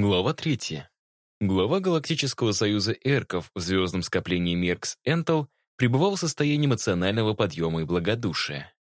Глава третья. Глава Галактического союза Эрков в звездном скоплении Меркс Энтел пребывал в состоянии эмоционального подъема и благодушия.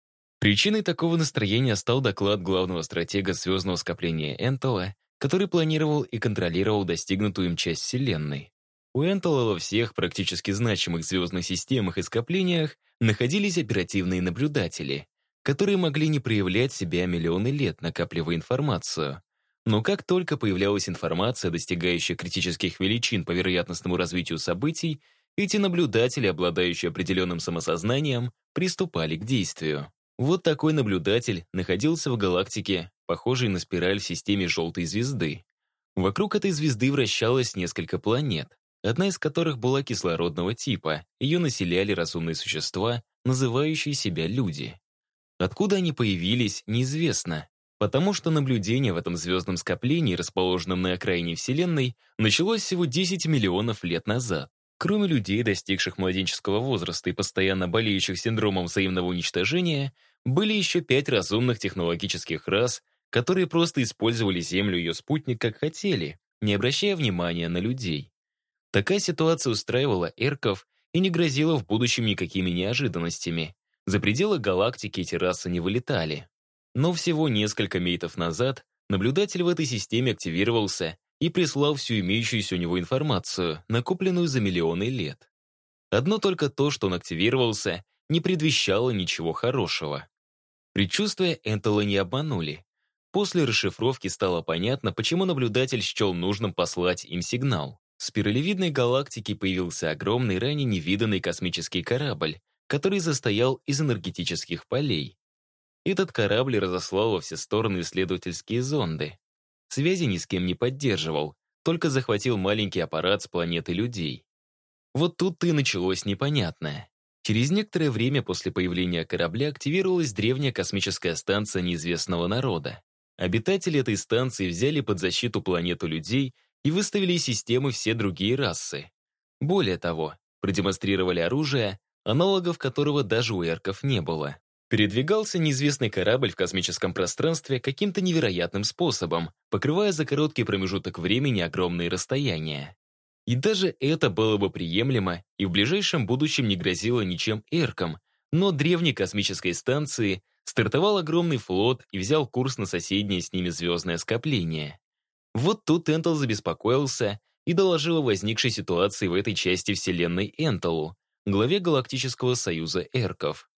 Причиной такого настроения стал доклад главного стратега звездного скопления Энтела, который планировал и контролировал достигнутую им часть Вселенной. У Энтела во всех практически значимых звездных системах и скоплениях находились оперативные наблюдатели, которые могли не проявлять себя миллионы лет, накапливая информацию, но как только появлялась информация, достигающая критических величин по вероятностному развитию событий, эти наблюдатели, обладающие определенным самосознанием, приступали к действию. Вот такой наблюдатель находился в галактике, похожей на спираль в системе желтой звезды. Вокруг этой звезды вращалось несколько планет, одна из которых была кислородного типа. Ее населяли разумные существа, называющие себя люди. Откуда они появились, неизвестно, Потому что наблюдение в этом звездном скоплении, расположенном на окраине Вселенной, началось всего 10 миллионов лет назад. Кроме людей, достигших младенческого возраста и постоянно болеющих синдромом взаимного уничтожения, были еще пять разумных технологических рас, которые просто использовали Землю и ее спутник как хотели, не обращая внимания на людей. Такая ситуация устраивала эрков и не грозила в будущем никакими неожиданностями. За пределы галактики эти расы не вылетали. Но всего несколько мейтов назад наблюдатель в этой системе активировался и прислал всю имеющуюся у него информацию, накопленную за миллионы лет. Одно только то, что он активировался, не предвещало ничего хорошего. Предчувствия Энтела не обманули. После расшифровки стало понятно, почему наблюдатель счел нужным послать им сигнал. В спиралевидной галактике появился огромный, ранее невиданный космический корабль, который состоял из энергетических полей. Этот корабль разослал во все стороны исследовательские зонды. Связи ни с кем не поддерживал, только захватил маленький аппарат с планеты людей. Вот тут-то и началось непонятное. Через некоторое время после появления корабля активировалась древняя космическая станция неизвестного народа. Обитатели этой станции взяли под защиту планету людей и выставили из системы все другие расы. Более того, продемонстрировали оружие, аналогов которого даже у эрков не было. Передвигался неизвестный корабль в космическом пространстве каким-то невероятным способом, покрывая за короткий промежуток времени огромные расстояния. И даже это было бы приемлемо и в ближайшем будущем не грозило ничем эркам, но древней космической станции стартовал огромный флот и взял курс на соседнее с ними звездное скопление. Вот тут Энтел забеспокоился и доложил о возникшей ситуации в этой части Вселенной Энтелу, главе Галактического союза эрков.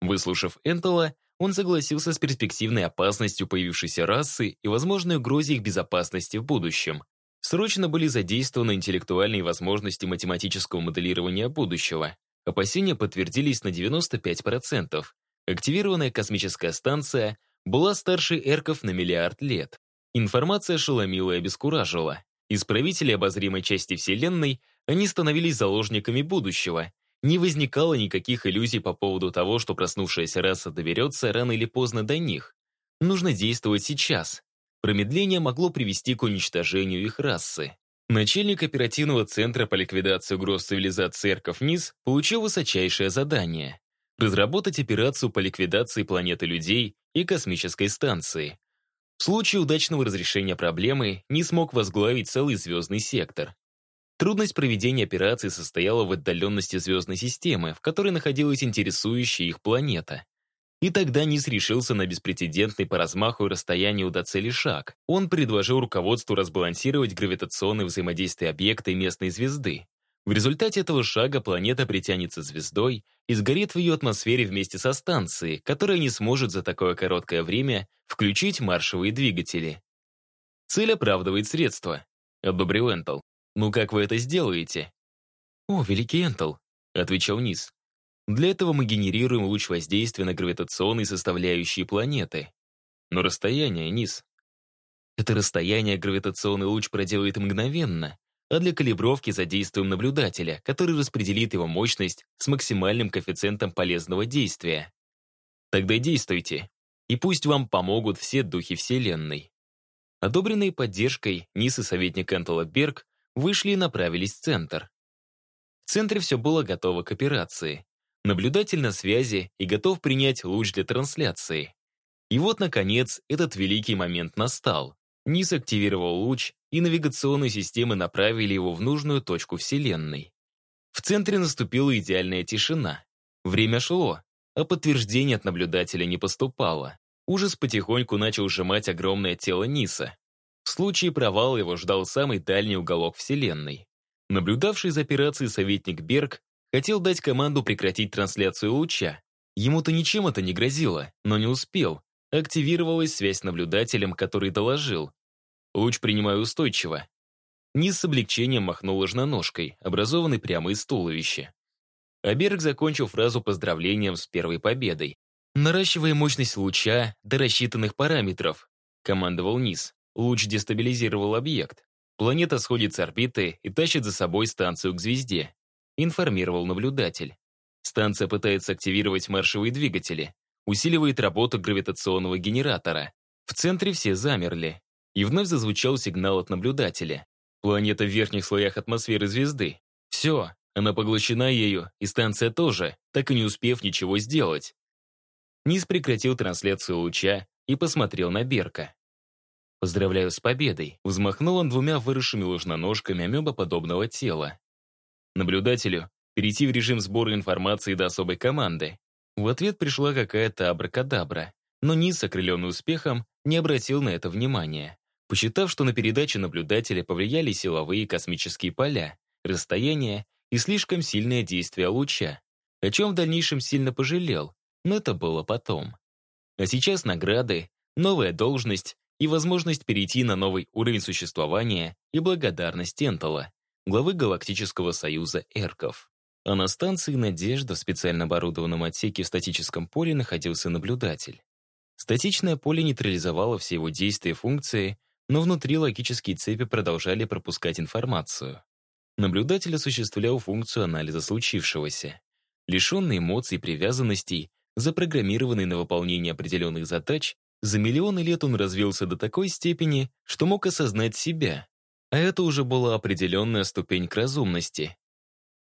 Выслушав Энтела, он согласился с перспективной опасностью появившейся расы и возможной угрозе их безопасности в будущем. Срочно были задействованы интеллектуальные возможности математического моделирования будущего. Опасения подтвердились на 95%. Активированная космическая станция была старше эрков на миллиард лет. Информация ошеломила и обескуражила. Из правителей обозримой части Вселенной они становились заложниками будущего, не возникало никаких иллюзий по поводу того, что проснувшаяся раса доберется рано или поздно до них. Нужно действовать сейчас. Промедление могло привести к уничтожению их расы. Начальник оперативного центра по ликвидации угроз цивилизации Эрков НИС получил высочайшее задание — разработать операцию по ликвидации планеты людей и космической станции. В случае удачного разрешения проблемы не смог возглавить целый звездный сектор. Трудность проведения операции состояла в отдаленности звездной системы, в которой находилась интересующая их планета. И тогда Низ решился на беспрецедентный по размаху и расстоянию до цели шаг. Он предложил руководству разбалансировать гравитационное взаимодействие объекта и местной звезды. В результате этого шага планета притянется звездой и сгорит в ее атмосфере вместе со станцией, которая не сможет за такое короткое время включить маршевые двигатели. Цель оправдывает средства, одобрил Энтл. «Ну как вы это сделаете?» «О, великий Энтл», — отвечал Низ. «Для этого мы генерируем луч воздействия на гравитационные составляющие планеты. Но расстояние, Низ. Это расстояние гравитационный луч проделает мгновенно, а для калибровки задействуем наблюдателя, который распределит его мощность с максимальным коэффициентом полезного действия. Тогда действуйте, и пусть вам помогут все духи Вселенной». Одобренные поддержкой Низ и советник Энтела Берг вышли и направились в центр. В центре все было готово к операции. Наблюдатель на связи и готов принять луч для трансляции. И вот, наконец, этот великий момент настал. Низ активировал луч, и навигационные системы направили его в нужную точку Вселенной. В центре наступила идеальная тишина. Время шло, а подтверждение от наблюдателя не поступало. Ужас потихоньку начал сжимать огромное тело Ниса. В случае провала его ждал самый дальний уголок Вселенной. Наблюдавший за операцией советник Берг хотел дать команду прекратить трансляцию луча. Ему-то ничем это не грозило, но не успел. Активировалась связь с наблюдателем, который доложил. Луч принимаю устойчиво. Низ с облегчением махнул ложноножкой, образованной прямо из туловища. А Берг закончил фразу поздравлением с первой победой. «Наращивая мощность луча до рассчитанных параметров», командовал Низ. Луч дестабилизировал объект. Планета сходит с орбиты и тащит за собой станцию к звезде. Информировал наблюдатель. Станция пытается активировать маршевые двигатели, усиливает работу гравитационного генератора. В центре все замерли. И вновь зазвучал сигнал от наблюдателя. Планета в верхних слоях атмосферы звезды. Все, она поглощена ею, и станция тоже, так и не успев ничего сделать. Низ прекратил трансляцию луча и посмотрел на Берка. «Поздравляю с победой!» Взмахнул он двумя выросшими ложноножками амебоподобного тела. Наблюдателю перейти в режим сбора информации до особой команды. В ответ пришла какая-то абракадабра, но Низ, окрыленный успехом, не обратил на это внимания, посчитав, что на передачу наблюдателя повлияли силовые космические поля, расстояние и слишком сильное действие луча, о чем в дальнейшем сильно пожалел, но это было потом. А сейчас награды, новая должность и возможность перейти на новый уровень существования и благодарность Энтола, главы Галактического союза Эрков. А на станции «Надежда» в специально оборудованном отсеке в статическом поле находился наблюдатель. Статичное поле нейтрализовало все его действия и функции, но внутри логические цепи продолжали пропускать информацию. Наблюдатель осуществлял функцию анализа случившегося. Лишенный эмоций и привязанностей, запрограммированный на выполнение определенных задач, за миллионы лет он развился до такой степени, что мог осознать себя. А это уже была определенная ступень к разумности.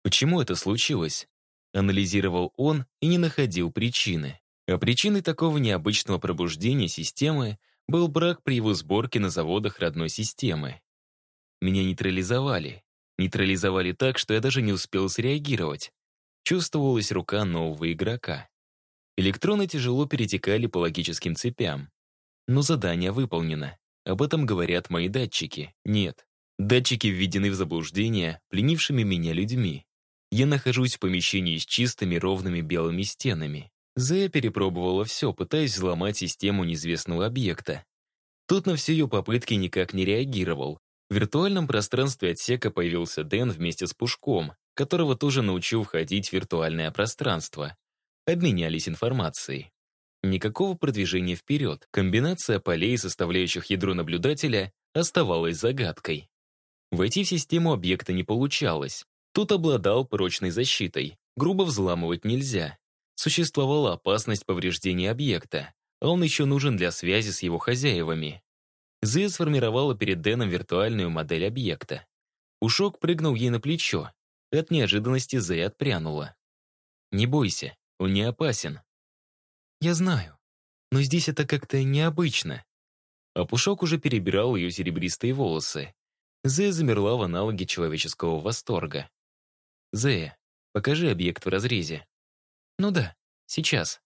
Почему это случилось? Анализировал он и не находил причины. А причиной такого необычного пробуждения системы был брак при его сборке на заводах родной системы. Меня нейтрализовали. Нейтрализовали так, что я даже не успел среагировать. Чувствовалась рука нового игрока. Электроны тяжело перетекали по логическим цепям. Но задание выполнено. Об этом говорят мои датчики. Нет. Датчики введены в заблуждение пленившими меня людьми. Я нахожусь в помещении с чистыми ровными белыми стенами. Зея перепробовала все, пытаясь взломать систему неизвестного объекта. Тот на все ее попытки никак не реагировал. В виртуальном пространстве отсека появился Дэн вместе с Пушком, которого тоже научил входить в виртуальное пространство обменялись информацией. Никакого продвижения вперед. Комбинация полей, составляющих ядро наблюдателя, оставалась загадкой. Войти в систему объекта не получалось. Тут обладал прочной защитой. Грубо взламывать нельзя. Существовала опасность повреждения объекта, а он еще нужен для связи с его хозяевами. Зия сформировала перед Дэном виртуальную модель объекта. Ушок прыгнул ей на плечо. От неожиданности Зия отпрянула. «Не бойся, он не опасен. Я знаю, но здесь это как-то необычно. А Пушок уже перебирал ее серебристые волосы. Зея замерла в аналоге человеческого восторга. «Зея, покажи объект в разрезе». «Ну да, сейчас».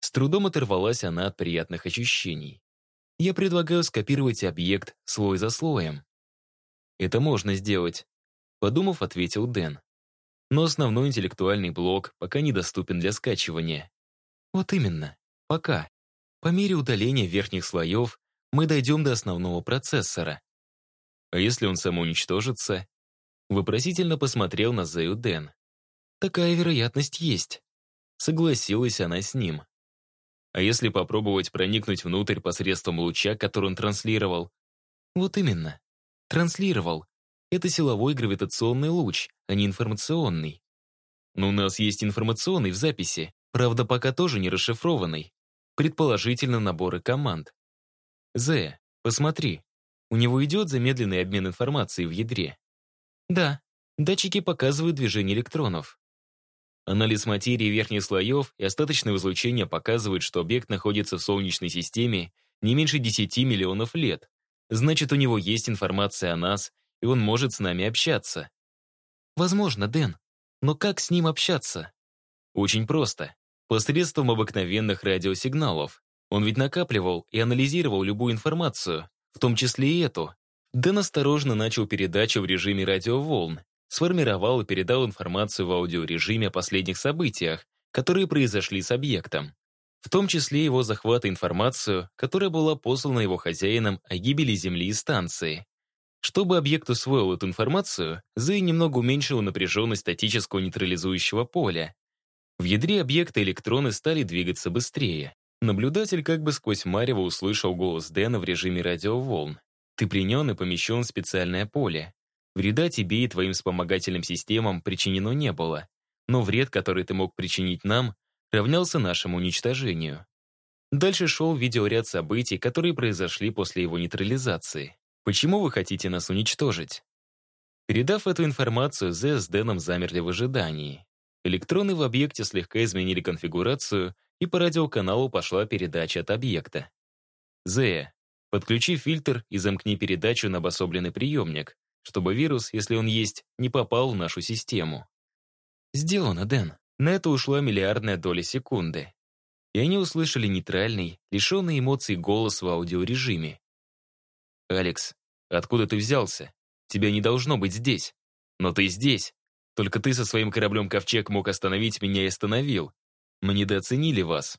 С трудом оторвалась она от приятных ощущений. «Я предлагаю скопировать объект слой за слоем». «Это можно сделать», — подумав, ответил Дэн но основной интеллектуальный блок пока недоступен для скачивания. Вот именно, пока. По мере удаления верхних слоев мы дойдем до основного процессора. А если он самоуничтожится? Вопросительно посмотрел на Зею Дэн. Такая вероятность есть. Согласилась она с ним. А если попробовать проникнуть внутрь посредством луча, который он транслировал? Вот именно. Транслировал. Это силовой гравитационный луч, а не информационный. Но у нас есть информационный в записи, правда, пока тоже не расшифрованный. Предположительно, наборы команд. З, посмотри. У него идет замедленный обмен информацией в ядре. Да, датчики показывают движение электронов. Анализ материи верхних слоев и остаточное излучение показывают, что объект находится в Солнечной системе не меньше 10 миллионов лет. Значит, у него есть информация о нас, и он может с нами общаться. Возможно, Дэн. Но как с ним общаться? Очень просто. Посредством обыкновенных радиосигналов. Он ведь накапливал и анализировал любую информацию, в том числе и эту. Дэн осторожно начал передачу в режиме радиоволн, сформировал и передал информацию в аудиорежиме о последних событиях, которые произошли с объектом. В том числе его захват информацию, которая была послана его хозяином о гибели Земли и станции. Чтобы объект усвоил эту информацию, Зэй немного уменьшил напряженность статического нейтрализующего поля. В ядре объекта электроны стали двигаться быстрее. Наблюдатель как бы сквозь марево услышал голос Дэна в режиме радиоволн. «Ты пленен и помещен в специальное поле. Вреда тебе и твоим вспомогательным системам причинено не было, но вред, который ты мог причинить нам, равнялся нашему уничтожению. Дальше шел видеоряд событий, которые произошли после его нейтрализации. Почему вы хотите нас уничтожить? Передав эту информацию, Зе с Дэном замерли в ожидании. Электроны в объекте слегка изменили конфигурацию, и по радиоканалу пошла передача от объекта. Зе, подключи фильтр и замкни передачу на обособленный приемник, чтобы вирус, если он есть, не попал в нашу систему. Сделано, Дэн. На это ушла миллиардная доля секунды. И они услышали нейтральный, лишенный эмоций голос в аудиорежиме. «Алекс, откуда ты взялся? Тебя не должно быть здесь. Но ты здесь. Только ты со своим кораблем «Ковчег» мог остановить меня и остановил. Мы недооценили вас.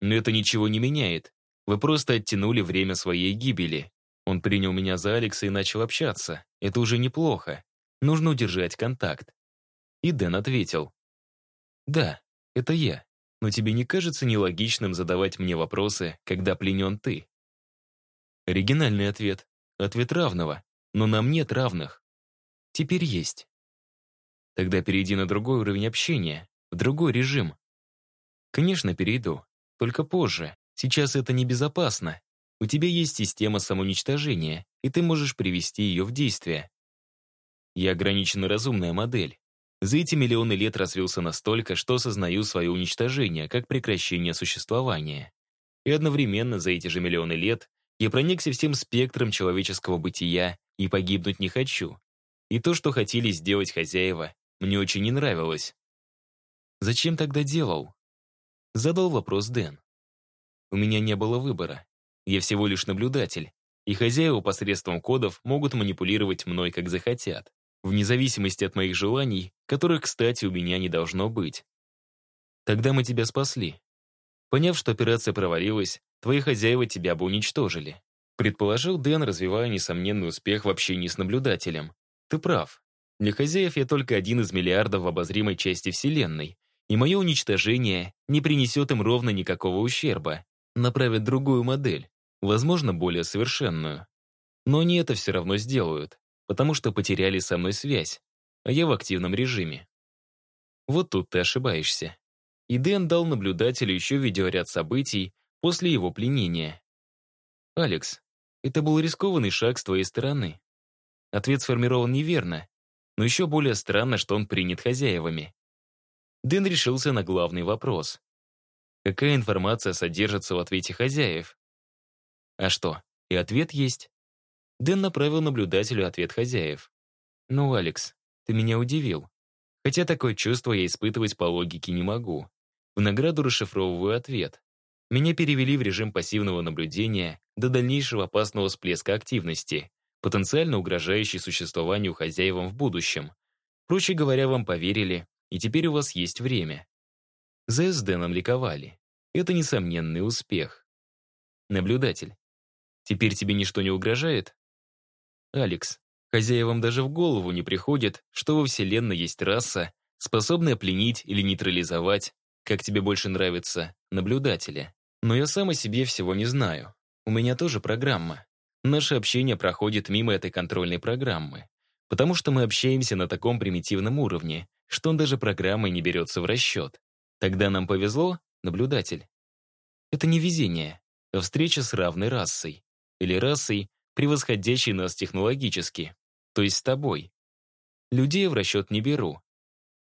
Но это ничего не меняет. Вы просто оттянули время своей гибели. Он принял меня за Алекса и начал общаться. Это уже неплохо. Нужно удержать контакт. И Дэн ответил. «Да, это я. Но тебе не кажется нелогичным задавать мне вопросы, когда пленен ты?» Оригинальный ответ. Ответ равного. Но нам нет равных. Теперь есть. Тогда перейди на другой уровень общения, в другой режим. Конечно, перейду. Только позже. Сейчас это небезопасно. У тебя есть система самоуничтожения, и ты можешь привести ее в действие. Я ограниченно разумная модель. За эти миллионы лет развился настолько, что осознаю свое уничтожение как прекращение существования. И одновременно за эти же миллионы лет я проникся всем спектром человеческого бытия и погибнуть не хочу. И то, что хотели сделать хозяева, мне очень не нравилось. Зачем тогда делал? Задал вопрос Дэн. У меня не было выбора. Я всего лишь наблюдатель, и хозяева посредством кодов могут манипулировать мной, как захотят, вне зависимости от моих желаний, которых, кстати, у меня не должно быть. Тогда мы тебя спасли. Поняв, что операция провалилась, твои хозяева тебя бы уничтожили. Предположил Дэн, развивая несомненный успех в общении с наблюдателем. Ты прав. Для хозяев я только один из миллиардов в обозримой части Вселенной, и мое уничтожение не принесет им ровно никакого ущерба. Направят другую модель, возможно, более совершенную. Но они это все равно сделают, потому что потеряли со мной связь, а я в активном режиме. Вот тут ты ошибаешься. И Дэн дал наблюдателю еще видеоряд событий после его пленения. «Алекс, это был рискованный шаг с твоей стороны. Ответ сформирован неверно, но еще более странно, что он принят хозяевами. Дэн решился на главный вопрос. Какая информация содержится в ответе хозяев? А что, и ответ есть? Дэн направил наблюдателю ответ хозяев. «Ну, Алекс, ты меня удивил. Хотя такое чувство я испытывать по логике не могу. В награду расшифровываю ответ. Меня перевели в режим пассивного наблюдения до дальнейшего опасного всплеска активности, потенциально угрожающий существованию хозяевам в будущем. Проще говоря, вам поверили, и теперь у вас есть время. За с Дэном ликовали. Это несомненный успех. Наблюдатель. Теперь тебе ничто не угрожает? Алекс, хозяевам даже в голову не приходит, что во Вселенной есть раса, способная пленить или нейтрализовать, как тебе больше нравится, наблюдателя. Но я сам о себе всего не знаю. У меня тоже программа. Наше общение проходит мимо этой контрольной программы, потому что мы общаемся на таком примитивном уровне, что он даже программой не берется в расчет. Тогда нам повезло, наблюдатель. Это не везение, а встреча с равной расой или расой, превосходящей нас технологически, то есть с тобой. Людей в расчет не беру.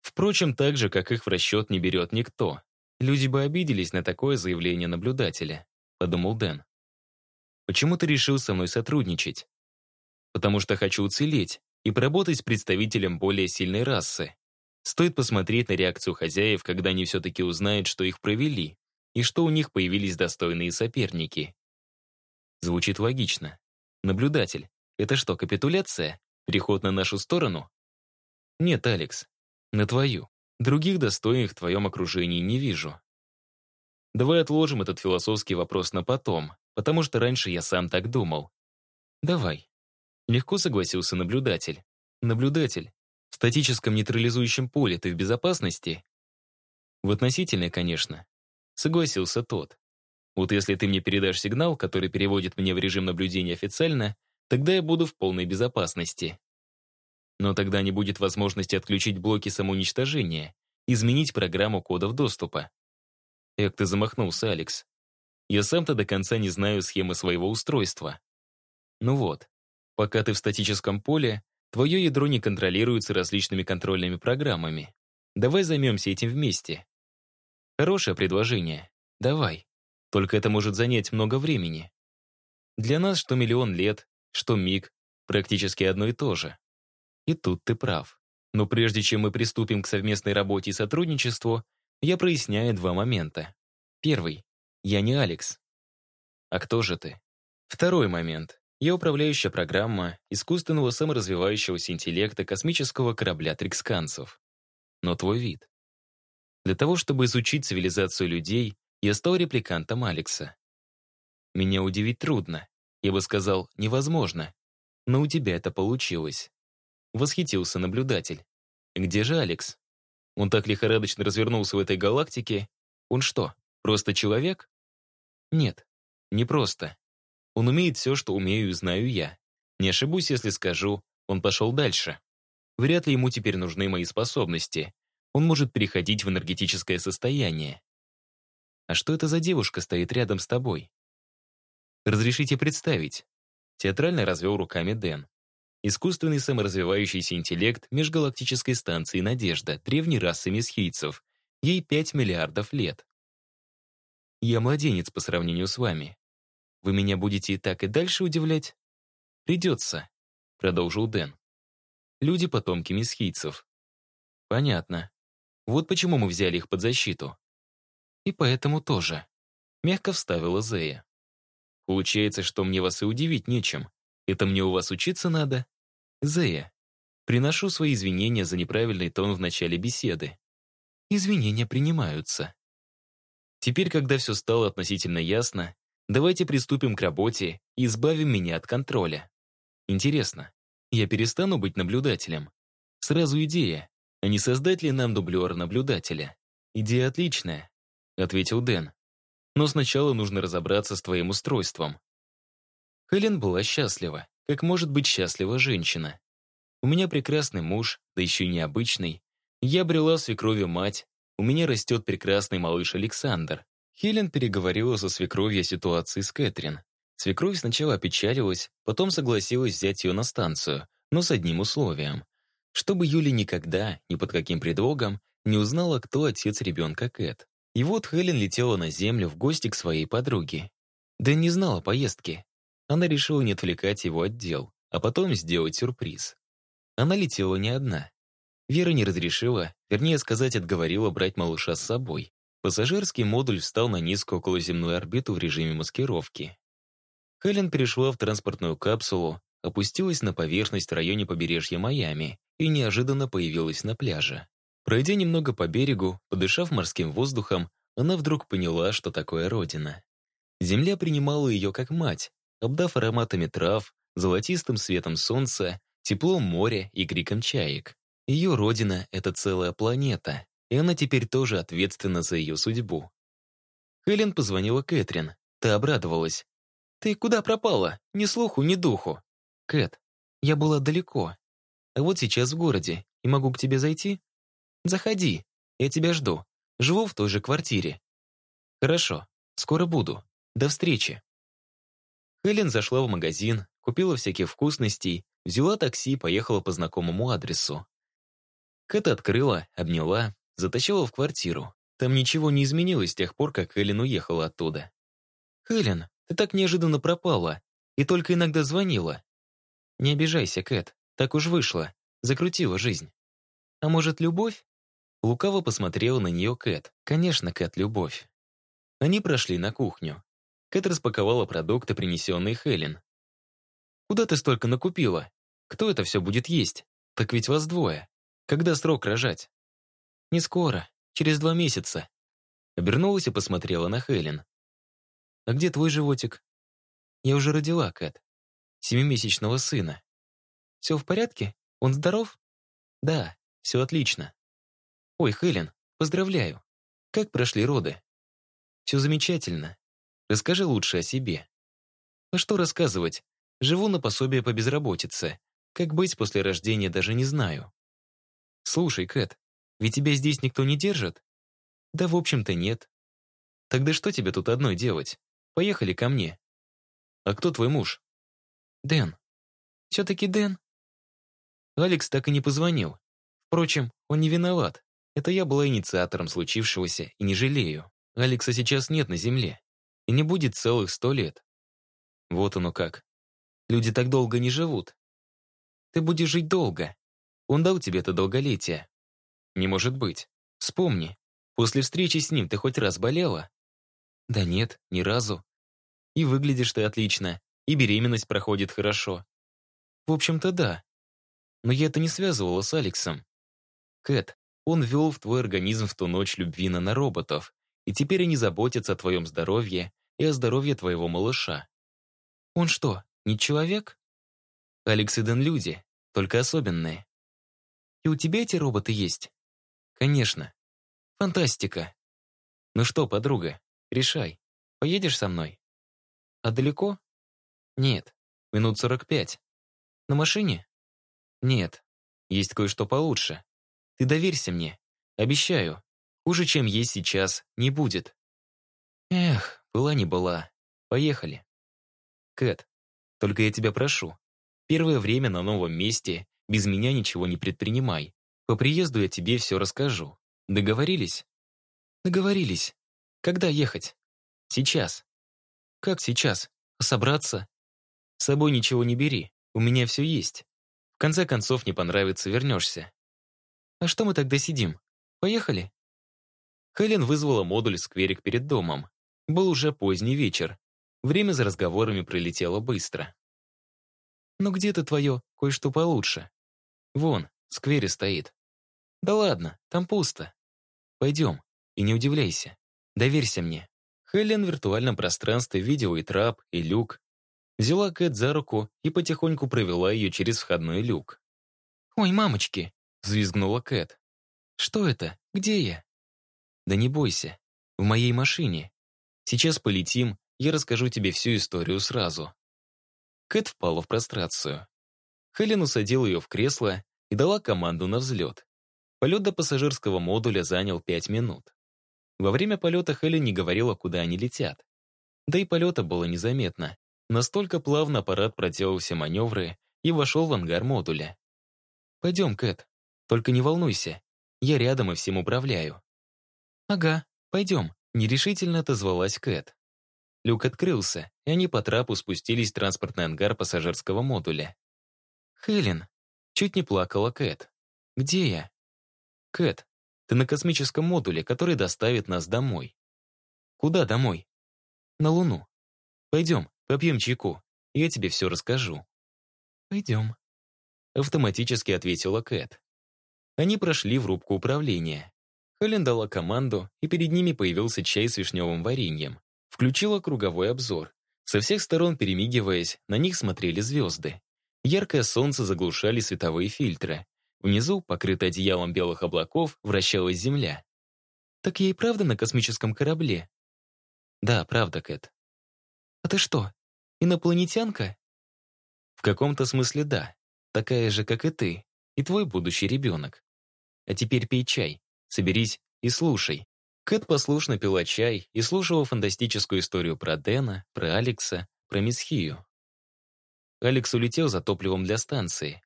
Впрочем, так же, как их в расчет не берет никто. Люди бы обиделись на такое заявление наблюдателя, подумал Дэн. почему ты решил со мной сотрудничать? Потому что хочу уцелеть и поработать с представителем более сильной расы. Стоит посмотреть на реакцию хозяев, когда они все-таки узнают, что их провели, и что у них появились достойные соперники. Звучит логично. Наблюдатель. Это что, капитуляция? Переход на нашу сторону? Нет, Алекс. На твою. Других достойных в твоем окружении не вижу. Давай отложим этот философский вопрос на потом, потому что раньше я сам так думал. Давай. Легко согласился наблюдатель. Наблюдатель. В статическом нейтрализующем поле ты в безопасности? В относительной, конечно. Согласился тот. Вот если ты мне передашь сигнал, который переводит мне в режим наблюдения официально, тогда я буду в полной безопасности. Но тогда не будет возможности отключить блоки самоуничтожения, изменить программу кодов доступа. Эх, ты замахнулся, Алекс. Я сам-то до конца не знаю схемы своего устройства. Ну вот, пока ты в статическом поле, твое ядро не контролируется различными контрольными программами. Давай займемся этим вместе. Хорошее предложение. Давай. Только это может занять много времени. Для нас что миллион лет, что миг, практически одно и то же. И тут ты прав. Но прежде чем мы приступим к совместной работе и сотрудничеству, я проясняю два момента. Первый. Я не Алекс. А кто же ты? Второй момент. Я управляющая программа искусственного саморазвивающегося интеллекта космического корабля триксканцев. Но твой вид. Для того, чтобы изучить цивилизацию людей, я стал репликантом Алекса. Меня удивить трудно. Я бы сказал, невозможно. Но у тебя это получилось. Восхитился наблюдатель. Где же Алекс? Он так лихорадочно развернулся в этой галактике. Он что, просто человек? Нет, не просто. Он умеет все, что умею и знаю я. Не ошибусь, если скажу, он пошел дальше. Вряд ли ему теперь нужны мои способности. Он может переходить в энергетическое состояние. А что это за девушка стоит рядом с тобой? Разрешите представить. Театрально развел руками Дэн. Искусственный саморазвивающийся интеллект межгалактической станции «Надежда» древней расы месхийцев. Ей 5 миллиардов лет. Я младенец по сравнению с вами. Вы меня будете и так и дальше удивлять? Придется, продолжил Дэн. Люди потомки месхийцев. Понятно. Вот почему мы взяли их под защиту. И поэтому тоже. Мягко вставила Зея. Получается, что мне вас и удивить нечем. Это мне у вас учиться надо? Зея, приношу свои извинения за неправильный тон в начале беседы. Извинения принимаются. Теперь, когда все стало относительно ясно, давайте приступим к работе и избавим меня от контроля. Интересно, я перестану быть наблюдателем? Сразу идея, а не создать ли нам дублера наблюдателя? Идея отличная, ответил Дэн. Но сначала нужно разобраться с твоим устройством. Хелен была счастлива как может быть счастлива женщина. У меня прекрасный муж, да еще и необычный. Я брела свекровью мать, у меня растет прекрасный малыш Александр. Хелен переговорила со свекровью о ситуации с Кэтрин. Свекровь сначала опечалилась, потом согласилась взять ее на станцию, но с одним условием. Чтобы Юля никогда, ни под каким предлогом, не узнала, кто отец ребенка Кэт. И вот Хелен летела на землю в гости к своей подруге. Да не знала поездки. Она решила не отвлекать его от дел, а потом сделать сюрприз. Она летела не одна. Вера не разрешила, вернее сказать, отговорила брать малыша с собой. Пассажирский модуль встал на низкую околоземную орбиту в режиме маскировки. Хелен перешла в транспортную капсулу, опустилась на поверхность в районе побережья Майами и неожиданно появилась на пляже. Пройдя немного по берегу, подышав морским воздухом, она вдруг поняла, что такое родина. Земля принимала ее как мать, обдав ароматами трав, золотистым светом солнца, теплом моря и криком чаек. Ее родина — это целая планета, и она теперь тоже ответственна за ее судьбу. Хелен позвонила Кэтрин. Та обрадовалась. «Ты куда пропала? Ни слуху, ни духу». «Кэт, я была далеко. А вот сейчас в городе, и могу к тебе зайти?» «Заходи, я тебя жду. Живу в той же квартире». «Хорошо, скоро буду. До встречи». Хелен зашла в магазин, купила всяких вкусностей, взяла такси и поехала по знакомому адресу. Кэт открыла, обняла, затащила в квартиру. Там ничего не изменилось с тех пор, как Хелен уехала оттуда. «Хелен, Ты так неожиданно пропала и только иногда звонила. Не обижайся, Кэт, так уж вышло. Закрутила жизнь. А может, любовь? Лукаво посмотрела на нее Кэт. Конечно, Кэт, любовь. Они прошли на кухню. Кэт распаковала продукты, принесенные Хелен. «Куда ты столько накупила? Кто это все будет есть? Так ведь вас двое. Когда срок рожать?» «Не скоро, через два месяца». Обернулась и посмотрела на Хелен. «А где твой животик?» «Я уже родила, Кэт. Семимесячного сына. Все в порядке? Он здоров?» «Да, все отлично». «Ой, Хелен, поздравляю. Как прошли роды?» «Все замечательно. Расскажи лучше о себе». «А что рассказывать? Живу на пособие по безработице. Как быть после рождения, даже не знаю». «Слушай, Кэт, ведь тебя здесь никто не держит?» «Да, в общем-то, нет». «Тогда что тебе тут одной делать? Поехали ко мне». «А кто твой муж?» «Дэн». «Все-таки Дэн?» Алекс так и не позвонил. Впрочем, он не виноват. Это я была инициатором случившегося и не жалею. Алекса сейчас нет на земле. Не будет целых сто лет. Вот оно как. Люди так долго не живут. Ты будешь жить долго. Он дал тебе это долголетие. Не может быть. Вспомни. После встречи с ним ты хоть раз болела? Да нет, ни разу. И выглядишь ты отлично, и беременность проходит хорошо. В общем-то, да. Но я это не связывала с Алексом. Кэт, он ввел в твой организм в ту ночь любви нанороботов, и теперь они заботятся о твоем здоровье и о здоровье твоего малыша. Он что, не человек? Алекс и Дэн люди, только особенные. И у тебя эти роботы есть? Конечно. Фантастика. Ну что, подруга, решай. Поедешь со мной? А далеко? Нет, минут сорок пять. На машине? Нет, есть кое-что получше. Ты доверься мне. Обещаю. Хуже, чем есть сейчас, не будет. Эх, была не была. Поехали. Кэт, только я тебя прошу. Первое время на новом месте без меня ничего не предпринимай. По приезду я тебе все расскажу. Договорились? Договорились. Когда ехать? Сейчас. Как сейчас? Собраться? С собой ничего не бери. У меня все есть. В конце концов, не понравится, вернешься. А что мы тогда сидим? Поехали?» Хелен вызвала модуль скверик перед домом. Был уже поздний вечер. Время за разговорами пролетело быстро. «Ну где-то твое кое-что получше?» «Вон, в сквере стоит». «Да ладно, там пусто». «Пойдем, и не удивляйся. Доверься мне». Хелен в виртуальном пространстве видела и трап, и люк. Взяла Кэт за руку и потихоньку провела ее через входной люк. «Ой, мамочки!» Взвизгнула Кэт. «Что это? Где я?» «Да не бойся. В моей машине. Сейчас полетим, я расскажу тебе всю историю сразу». Кэт впала в прострацию. Хелен усадил ее в кресло и дала команду на взлет. Полет до пассажирского модуля занял пять минут. Во время полета Хелен не говорила, куда они летят. Да и полета было незаметно. Настолько плавно аппарат проделал все маневры и вошел в ангар модуля. «Пойдем, Кэт», только не волнуйся, я рядом и всем управляю». «Ага, пойдем», — нерешительно отозвалась Кэт. Люк открылся, и они по трапу спустились в транспортный ангар пассажирского модуля. «Хелен», — чуть не плакала Кэт. «Где я?» «Кэт, ты на космическом модуле, который доставит нас домой». «Куда домой?» «На Луну. Пойдем, попьем чайку, я тебе все расскажу». «Пойдем», — автоматически ответила Кэт. Они прошли в рубку управления. Хелен дала команду, и перед ними появился чай с вишневым вареньем. Включила круговой обзор. Со всех сторон перемигиваясь, на них смотрели звезды. Яркое солнце заглушали световые фильтры. Внизу, покрытая одеялом белых облаков, вращалась Земля. «Так я и правда на космическом корабле?» «Да, правда, Кэт». «А ты что, инопланетянка?» «В каком-то смысле да. Такая же, как и ты и твой будущий ребенок. А теперь пей чай, соберись и слушай». Кэт послушно пила чай и слушала фантастическую историю про Дэна, про Алекса, про мисс Хию. Алекс улетел за топливом для станции.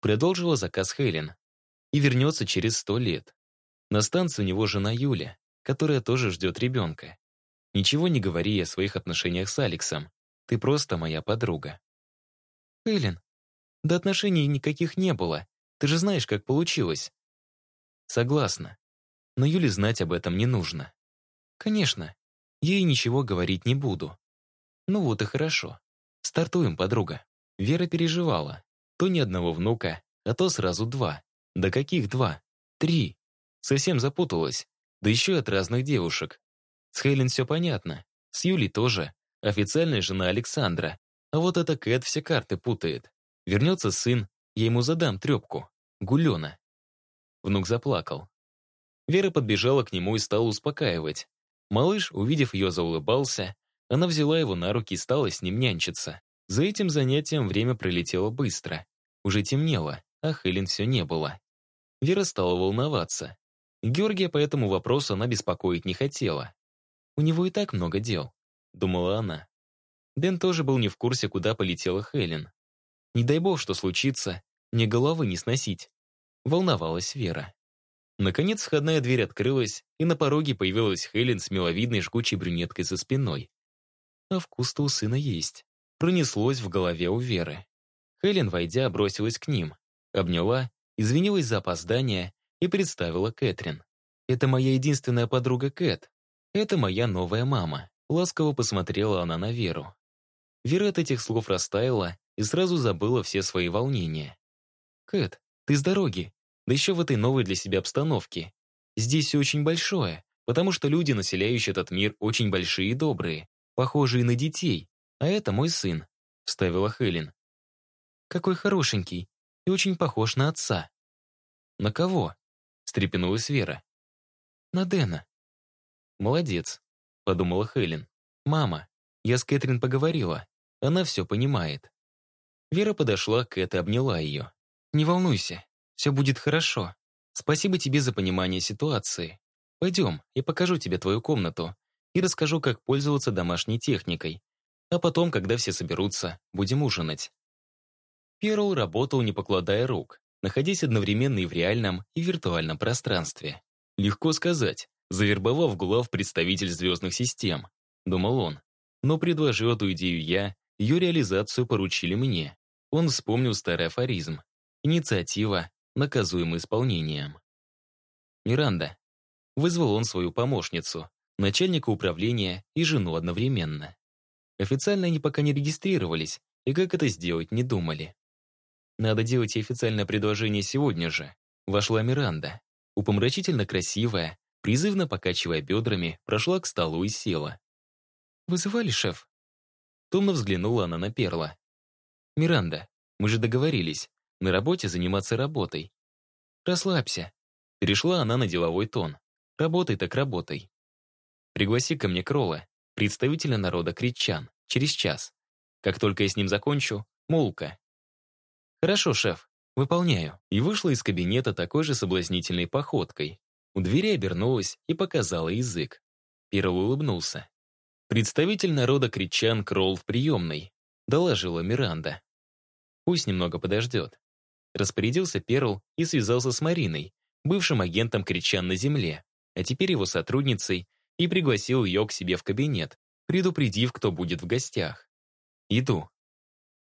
Продолжила заказ Хелен. И вернется через сто лет. На станции у него жена Юля, которая тоже ждет ребенка. Ничего не говори о своих отношениях с Алексом. Ты просто моя подруга. Эллен, да отношений никаких не было. Ты же знаешь, как получилось. Согласна. Но Юле знать об этом не нужно. Конечно. Ей ничего говорить не буду. Ну вот и хорошо. Стартуем, подруга. Вера переживала. То ни одного внука, а то сразу два. Да каких два? Три. Совсем запуталась. Да еще от разных девушек. С Хелен все понятно. С Юлей тоже. Официальная жена Александра. А вот эта Кэт все карты путает. Вернется сын, я ему задам трепку. Гулена. Внук заплакал. Вера подбежала к нему и стала успокаивать. Малыш, увидев ее, заулыбался. Она взяла его на руки и стала с ним нянчиться. За этим занятием время пролетело быстро. Уже темнело, а Хелен все не было. Вера стала волноваться. Георгия по этому вопросу она беспокоить не хотела. У него и так много дел, думала она. Дэн тоже был не в курсе, куда полетела Хелен. Не дай бог, что случится, мне головы не сносить. Волновалась Вера. Наконец входная дверь открылась, и на пороге появилась Хелен с миловидной жгучей брюнеткой за спиной. А вкус-то у сына есть пронеслось в голове у Веры. Хелен, войдя, бросилась к ним, обняла, извинилась за опоздание и представила Кэтрин. «Это моя единственная подруга Кэт. Это моя новая мама». Ласково посмотрела она на Веру. Вера от этих слов растаяла и сразу забыла все свои волнения. «Кэт, ты с дороги, да еще в этой новой для себя обстановке. Здесь все очень большое, потому что люди, населяющие этот мир, очень большие и добрые, похожие на детей, «А это мой сын», — вставила Хелен. «Какой хорошенький и очень похож на отца». «На кого?» — встрепенулась Вера. «На Дэна». «Молодец», — подумала Хелен. «Мама, я с Кэтрин поговорила. Она все понимает». Вера подошла к Кэт и обняла ее. «Не волнуйся, все будет хорошо. Спасибо тебе за понимание ситуации. Пойдем, я покажу тебе твою комнату и расскажу, как пользоваться домашней техникой. А потом, когда все соберутся, будем ужинать. Перл работал, не покладая рук, находясь одновременно и в реальном, и виртуальном пространстве. Легко сказать, завербовав глав представитель звездных систем, думал он. Но предложил эту идею я, ее реализацию поручили мне. Он вспомнил старый афоризм. Инициатива, наказуема исполнением. Миранда. Вызвал он свою помощницу, начальника управления и жену одновременно. Официально они пока не регистрировались, и как это сделать не думали. Надо делать ей официальное предложение сегодня же. Вошла Миранда. Упомрачительно красивая, призывно покачивая бедрами, прошла к столу и села. «Вызывали, шеф?» Томно взглянула она на Перла. «Миранда, мы же договорились, на работе заниматься работой. Расслабься». Перешла она на деловой тон. «Работай так работай. Пригласи ко мне Кролла, представителя народа критчан, через час. Как только я с ним закончу, молка. Хорошо, шеф, выполняю. И вышла из кабинета такой же соблазнительной походкой. У двери обернулась и показала язык. Перл улыбнулся. Представитель народа критчан Кролл в приемной, доложила Миранда. Пусть немного подождет. Распорядился Перл и связался с Мариной, бывшим агентом критчан на земле, а теперь его сотрудницей и пригласил ее к себе в кабинет, предупредив, кто будет в гостях. Иду.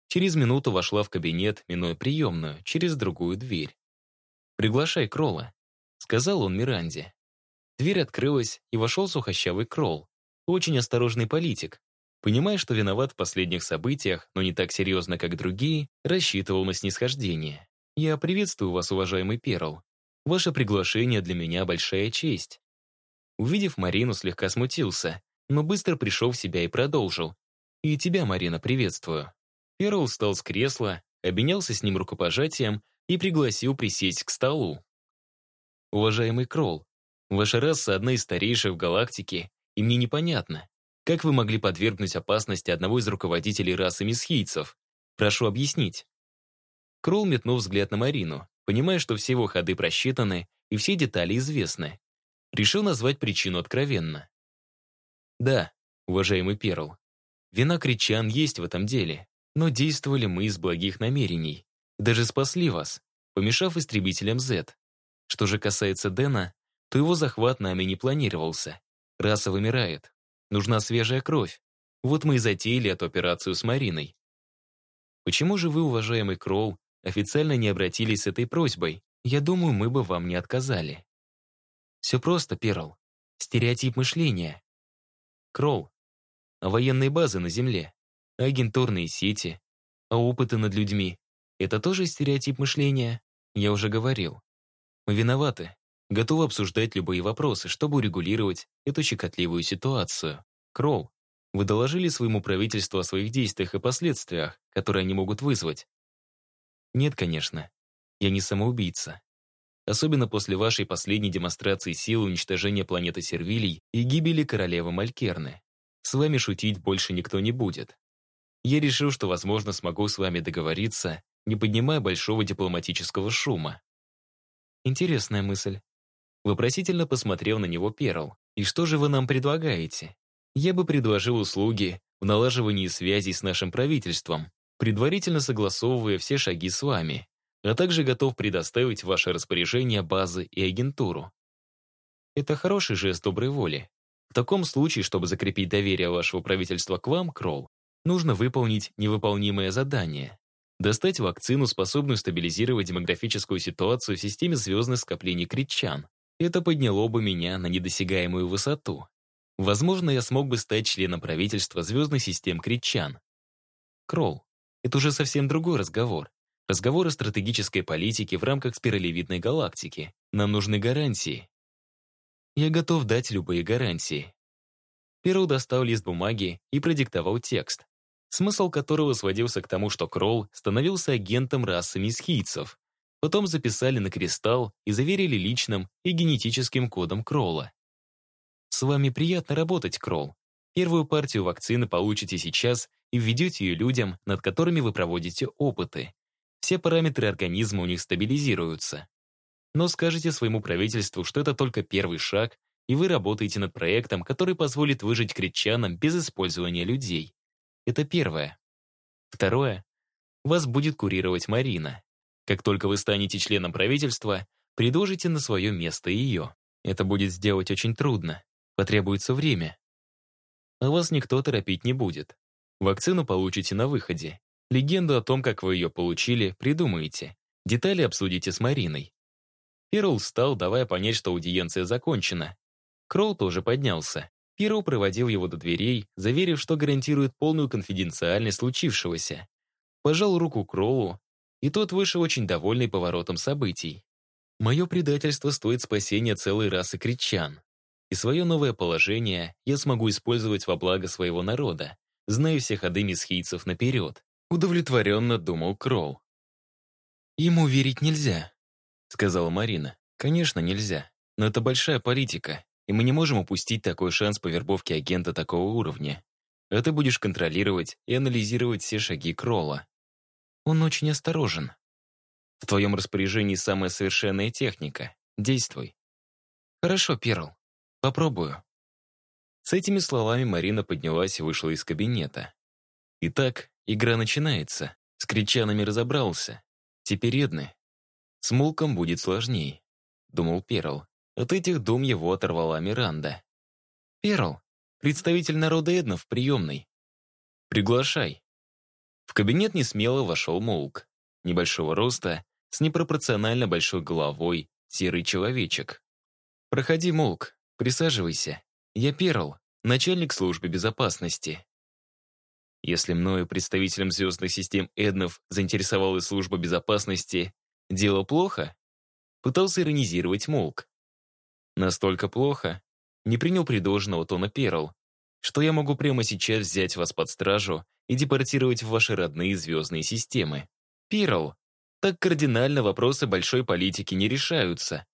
Через минуту вошла в кабинет, минуя приемную, через другую дверь. «Приглашай Кролла», — сказал он Миранде. Дверь открылась, и вошел сухощавый Кролл, очень осторожный политик. Понимая, что виноват в последних событиях, но не так серьезно, как другие, рассчитывал на снисхождение. «Я приветствую вас, уважаемый Перл. Ваше приглашение для меня большая честь. Увидев Марину, слегка смутился, но быстро пришел в себя и продолжил. «И тебя, Марина, приветствую». Перл встал с кресла, обменялся с ним рукопожатием и пригласил присесть к столу. «Уважаемый Кролл, ваша раса одна из старейших в галактике, и мне непонятно, как вы могли подвергнуть опасности одного из руководителей расы месхийцев? Прошу объяснить». Кролл метнул взгляд на Марину, понимая, что все его ходы просчитаны и все детали известны. Решил назвать причину откровенно. Да, уважаемый Перл, вина кричан есть в этом деле, но действовали мы из благих намерений. Даже спасли вас, помешав истребителям Z. Что же касается Дэна, то его захват нами не планировался. Раса вымирает. Нужна свежая кровь. Вот мы и затеяли эту операцию с Мариной. Почему же вы, уважаемый Кроу, официально не обратились с этой просьбой? Я думаю, мы бы вам не отказали. Все просто, Перл. Стереотип мышления. Кроу. А военные базы на Земле? Агентурные сети? А опыты над людьми? Это тоже стереотип мышления? Я уже говорил. Мы виноваты. Готовы обсуждать любые вопросы, чтобы урегулировать эту щекотливую ситуацию. Кроу, вы доложили своему правительству о своих действиях и последствиях, которые они могут вызвать? Нет, конечно. Я не самоубийца. Особенно после вашей последней демонстрации силы уничтожения планеты Сервилий и гибели королевы Малькерны. С вами шутить больше никто не будет. Я решил, что, возможно, смогу с вами договориться, не поднимая большого дипломатического шума. Интересная мысль. Вопросительно посмотрел на него Перл. «И что же вы нам предлагаете?» Я бы предложил услуги в налаживании связей с нашим правительством, предварительно согласовывая все шаги с вами, а также готов предоставить в ваше распоряжение базы и агентуру. Это хороший жест доброй воли. В таком случае, чтобы закрепить доверие вашего правительства к вам, Кролл, нужно выполнить невыполнимое задание. Достать вакцину, способную стабилизировать демографическую ситуацию в системе звездных скоплений критчан. Это подняло бы меня на недосягаемую высоту. Возможно, я смог бы стать членом правительства звездных систем Критчан. Кролл. Это уже совсем другой разговор. Разговор о стратегической политике в рамках спиралевидной галактики. Нам нужны гарантии. Я готов дать любые гарантии. Перл достал лист бумаги и продиктовал текст, смысл которого сводился к тому, что Кролл становился агентом расы мисхийцев. Потом записали на кристалл и заверили личным и генетическим кодом Кролла. С вами приятно работать, Кролл. Первую партию вакцины получите сейчас и введете ее людям, над которыми вы проводите опыты. Все параметры организма у них стабилизируются. Но скажите своему правительству, что это только первый шаг, и вы работаете над проектом, который позволит выжить критчанам без использования людей. Это первое. Второе. Вас будет курировать Марина. Как только вы станете членом правительства, предложите на свое место ее. Это будет сделать очень трудно. Потребуется время. А вас никто торопить не будет. Вакцину получите на выходе. Легенду о том, как вы ее получили, придумаете. Детали обсудите с Мариной. Перл встал, давая понять, что аудиенция закончена. Кроу тоже поднялся. Перл проводил его до дверей, заверив, что гарантирует полную конфиденциальность случившегося. Пожал руку Кроу, и тот вышел очень довольный поворотом событий. Мое предательство стоит спасения целой расы критчан. И свое новое положение я смогу использовать во благо своего народа, зная все ходы месхийцев наперед. Удовлетворенно думал Кроу. «Ему верить нельзя», — сказала Марина. «Конечно, нельзя. Но это большая политика, и мы не можем упустить такой шанс по вербовке агента такого уровня. А ты будешь контролировать и анализировать все шаги Кролла. Он очень осторожен. В твоем распоряжении самая совершенная техника. Действуй. Хорошо, Перл. Попробую». С этими словами Марина поднялась и вышла из кабинета. Итак, игра начинается. С кричанами разобрался. Теперь Эдны. С Мулком будет сложней, думал Перл. От этих дум его оторвала Миранда. «Перл, представитель народа Эдна в приемной. Приглашай». В кабинет несмело вошел Мулк. Небольшого роста, с непропорционально большой головой, серый человечек. «Проходи, Мулк», Присаживайся. Я Перл, начальник службы безопасности. Если мною, представителем звездных систем Эднов, заинтересовалась служба безопасности, дело плохо? Пытался иронизировать Молк. Настолько плохо, не принял предложенного тона Перл, что я могу прямо сейчас взять вас под стражу и депортировать в ваши родные звездные системы. Перл, так кардинально вопросы большой политики не решаются.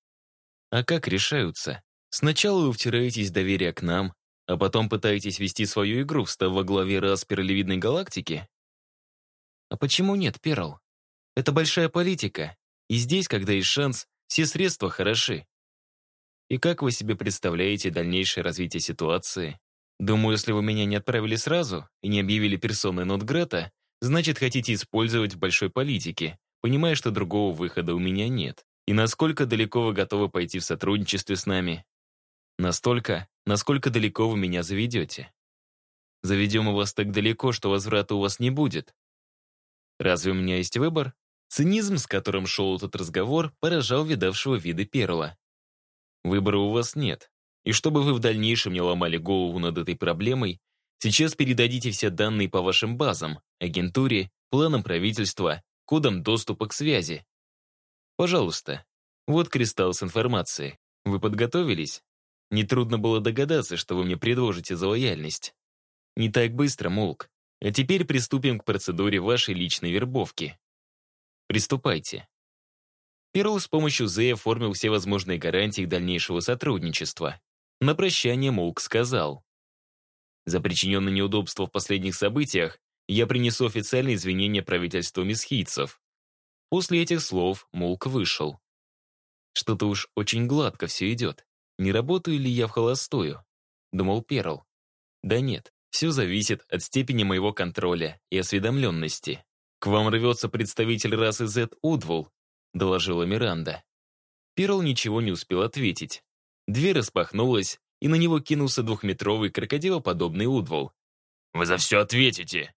А как решаются? Сначала вы втираетесь доверие к нам, а потом пытаетесь вести свою игру, встав во главе раз перлевидной галактики? А почему нет, Перл? Это большая политика, и здесь, когда есть шанс, все средства хороши. И как вы себе представляете дальнейшее развитие ситуации? Думаю, если вы меня не отправили сразу и не объявили персоной нот Грета, значит, хотите использовать в большой политике, понимая, что другого выхода у меня нет. И насколько далеко вы готовы пойти в сотрудничестве с нами, Настолько, насколько далеко вы меня заведете. Заведем у вас так далеко, что возврата у вас не будет. Разве у меня есть выбор? Цинизм, с которым шел этот разговор, поражал видавшего виды Перла. Выбора у вас нет. И чтобы вы в дальнейшем не ломали голову над этой проблемой, сейчас передадите все данные по вашим базам, агентуре, планам правительства, кодам доступа к связи. Пожалуйста. Вот кристалл с информацией. Вы подготовились? Нетрудно было догадаться, что вы мне предложите за лояльность. Не так быстро, Молк. А теперь приступим к процедуре вашей личной вербовки. Приступайте. Перл с помощью Зея оформил все возможные гарантии дальнейшего сотрудничества. На прощание Молк сказал. За причиненные неудобства в последних событиях я принесу официальные извинения правительству месхийцев. После этих слов Молк вышел. Что-то уж очень гладко все идет. Не работаю ли я в холостую? Думал Перл. Да нет, все зависит от степени моего контроля и осведомленности. К вам рвется представитель расы Z Удвул, доложила Миранда. Перл ничего не успел ответить. Дверь распахнулась, и на него кинулся двухметровый крокодилоподобный Удвул. «Вы за все ответите!»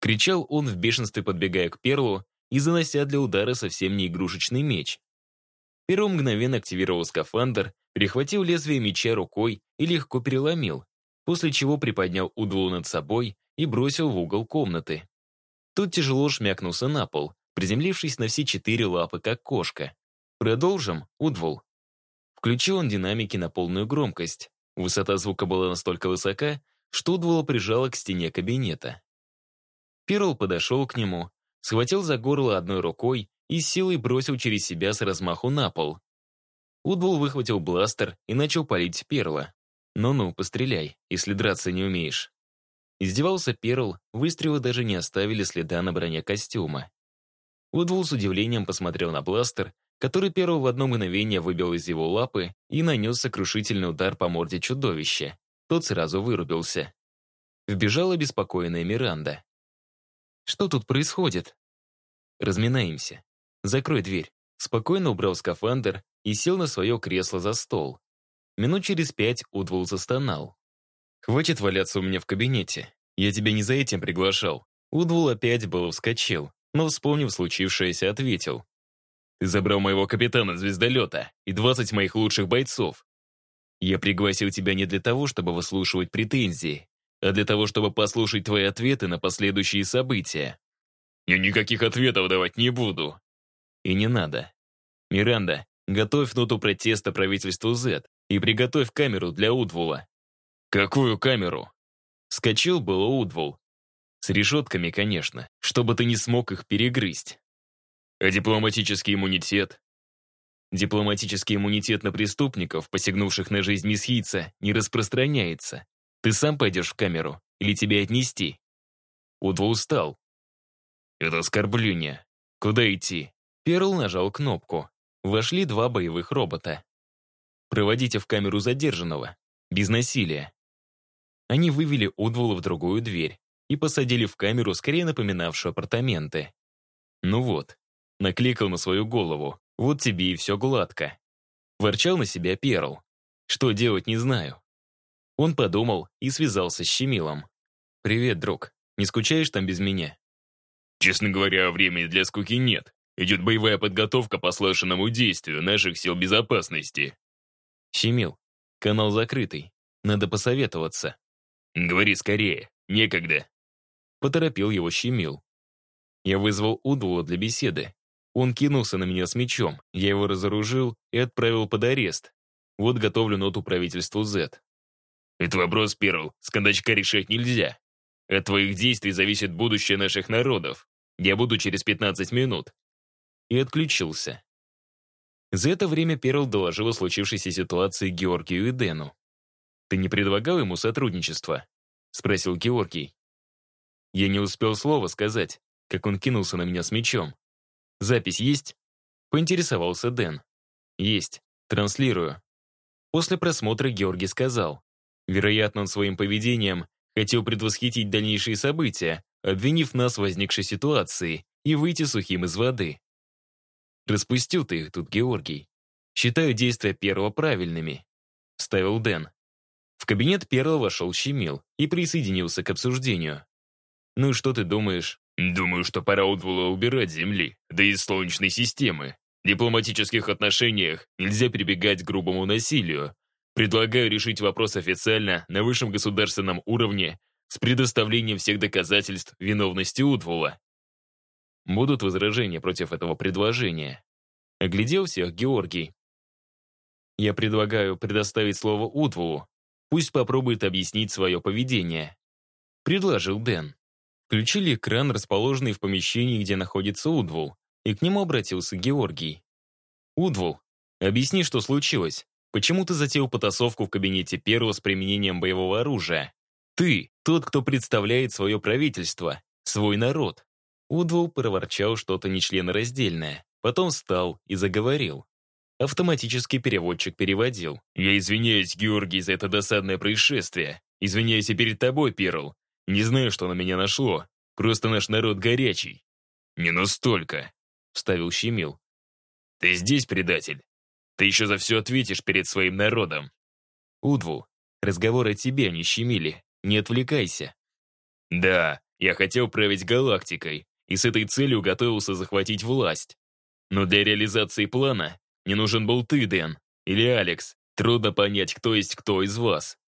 Кричал он в бешенстве, подбегая к Перлу и занося для удара совсем не игрушечный меч. Перл мгновенно активировал скафандр, перехватил лезвие меча рукой и легко переломил, после чего приподнял Удвул над собой и бросил в угол комнаты. Тут тяжело шмякнулся на пол, приземлившись на все четыре лапы, как кошка. «Продолжим, Удвул». Включил он динамики на полную громкость. Высота звука была настолько высока, что Удвула прижала к стене кабинета. Перл подошел к нему, схватил за горло одной рукой и силой бросил через себя с размаху на пол. Удвул выхватил бластер и начал палить Перла. «Ну-ну, постреляй, если драться не умеешь». Издевался Перл, выстрелы даже не оставили следа на броне костюма. Удвул с удивлением посмотрел на бластер, который Перл в одно мгновение выбил из его лапы и нанес сокрушительный удар по морде чудовища. Тот сразу вырубился. Вбежала беспокойная Миранда. «Что тут происходит?» «Разминаемся. Закрой дверь». Спокойно убрал скафандр и сел на свое кресло за стол. Минут через пять Удвул застонал. «Хватит валяться у меня в кабинете. Я тебя не за этим приглашал». Удвул опять было вскочил, но, вспомнив случившееся, ответил. «Ты забрал моего капитана звездолета и 20 моих лучших бойцов. Я пригласил тебя не для того, чтобы выслушивать претензии, а для того, чтобы послушать твои ответы на последующие события. Я никаких ответов давать не буду. И не надо. Миранда, готовь ноту протеста правительству Z и приготовь камеру для Удвула. Какую камеру? Скочил было Удвул. С решетками, конечно, чтобы ты не смог их перегрызть. А дипломатический иммунитет? Дипломатический иммунитет на преступников, посягнувших на жизнь месхийца, не распространяется. Ты сам пойдешь в камеру или тебе отнести? Удва устал. Это оскорбление. Куда идти? Перл нажал кнопку. Вошли два боевых робота. Проводите в камеру задержанного. Без насилия. Они вывели Удвула в другую дверь и посадили в камеру, скорее напоминавшую апартаменты. Ну вот, накликал на свою голову. Вот тебе и все гладко. Ворчал на себя Перл. Что делать, не знаю. Он подумал и связался с Щемилом. «Привет, друг. Не скучаешь там без меня?» «Честно говоря, времени для скуки нет. Идет боевая подготовка по слаженному действию наших сил безопасности». «Щемил, канал закрытый. Надо посоветоваться». «Говори скорее. Некогда». Поторопил его Щемил. Я вызвал Удвула для беседы. Он кинулся на меня с мечом. Я его разоружил и отправил под арест. Вот готовлю ноту правительству Z. Это вопрос, Перл, с кондачка решать нельзя. От твоих действий зависит будущее наших народов. Я буду через 15 минут. И отключился. За это время Перл доложил о случившейся ситуации Георгию и Дэну. «Ты не предлагал ему сотрудничество?» — спросил Георгий. Я не успел слова сказать, как он кинулся на меня с мечом. «Запись есть?» — поинтересовался Дэн. «Есть. Транслирую». После просмотра Георгий сказал. Вероятно, он своим поведением хотел предвосхитить дальнейшие события, обвинив нас в возникшей ситуации и выйти сухим из воды. Распустил ты их тут, Георгий. Считаю действия первого правильными. вставил Дэн. В кабинет первого вошел Щемил и присоединился к обсуждению. «Ну и что ты думаешь?» «Думаю, что пора Удвула убирать Земли, да и Солнечной системы. В дипломатических отношениях нельзя прибегать к грубому насилию. Предлагаю решить вопрос официально на высшем государственном уровне с предоставлением всех доказательств виновности Удвула. Будут возражения против этого предложения. Оглядел всех Георгий. Я предлагаю предоставить слово Удвулу. Пусть попробует объяснить свое поведение. Предложил Дэн. Включили экран, расположенный в помещении, где находится Удвул, и к нему обратился Георгий. «Удвул, объясни, что случилось. Почему ты затеял потасовку в кабинете первого с применением боевого оружия? Ты, тот, кто представляет свое правительство, свой народ». Удвул проворчал что-то нечленораздельное, потом встал и заговорил. Автоматический переводчик переводил. «Я извиняюсь, Георгий, за это досадное происшествие. Извиняюсь и перед тобой, Перл. Не знаю, что на меня нашло. Просто наш народ горячий. Не настолько, вставил Щемил. Ты здесь, предатель. Ты еще за все ответишь перед своим народом. Удву, разговор о тебе, не щемили. Не отвлекайся. Да, я хотел править галактикой, и с этой целью готовился захватить власть. Но для реализации плана не нужен был ты, Дэн, или Алекс. Трудно понять, кто есть кто из вас.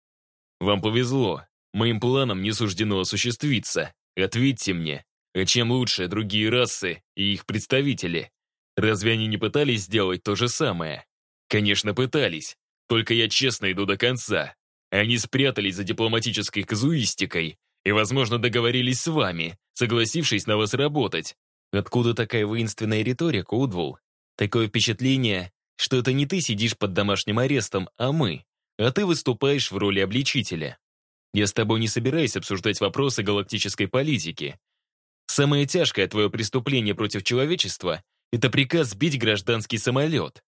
Вам повезло, Моим планам не суждено осуществиться. Ответьте мне, а чем лучше другие расы и их представители? Разве они не пытались сделать то же самое? Конечно, пытались. Только я честно иду до конца. Они спрятались за дипломатической казуистикой и, возможно, договорились с вами, согласившись на вас работать. Откуда такая воинственная риторика, Удвул? Такое впечатление, что это не ты сидишь под домашним арестом, а мы, а ты выступаешь в роли обличителя. Я с тобой не собираюсь обсуждать вопросы галактической политики. Самое тяжкое твое преступление против человечества — это приказ сбить гражданский самолет.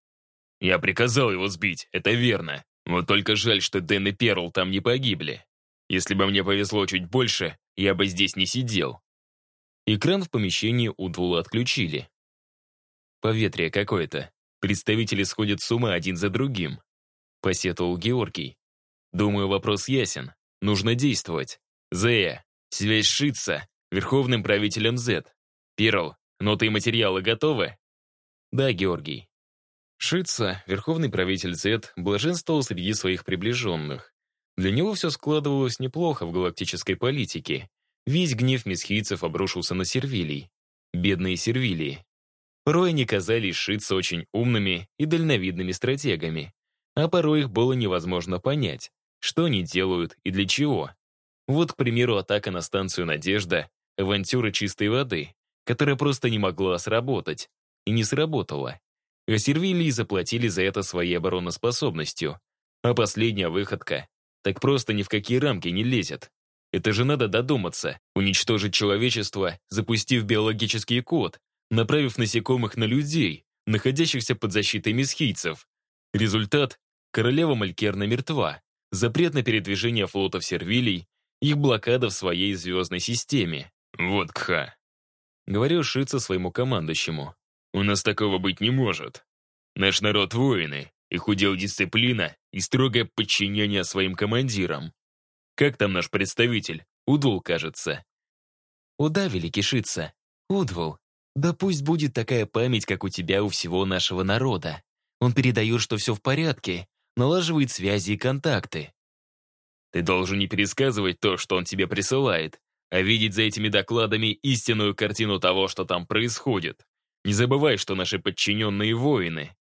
Я приказал его сбить, это верно. Вот только жаль, что Дэн и Перл там не погибли. Если бы мне повезло чуть больше, я бы здесь не сидел. Экран в помещении у Двула отключили. Поветрие какое-то. Представители сходят с ума один за другим. Посетовал Георгий. Думаю, вопрос ясен. Нужно действовать. Зея, связь Шитса, верховным правителем Z. Перл, ноты и материалы готовы? Да, Георгий. Шитса, верховный правитель Z, блаженствовал среди своих приближенных. Для него все складывалось неплохо в галактической политике. Весь гнев месхийцев обрушился на сервилий. Бедные сервилии. Порой они казались Шитса очень умными и дальновидными стратегами, а порой их было невозможно понять. Что они делают и для чего? Вот, к примеру, атака на станцию «Надежда», авантюра чистой воды, которая просто не могла сработать. И не сработала. А Сервилии заплатили за это своей обороноспособностью. А последняя выходка так просто ни в какие рамки не лезет. Это же надо додуматься, уничтожить человечество, запустив биологический код, направив насекомых на людей, находящихся под защитой месхийцев. Результат — королева Малькерна мертва, запрет на передвижение флотов сервилий, их блокада в своей звездной системе. Вот кха. Говорю Шица своему командующему. У нас такого быть не может. Наш народ воины, их удел дисциплина и строгое подчинение своим командирам. Как там наш представитель? Удвул, кажется. Уда, великий Шица. Удвул. Да пусть будет такая память, как у тебя у всего нашего народа. Он передает, что все в порядке, налаживает связи и контакты. Ты должен не пересказывать то, что он тебе присылает, а видеть за этими докладами истинную картину того, что там происходит. Не забывай, что наши подчиненные воины.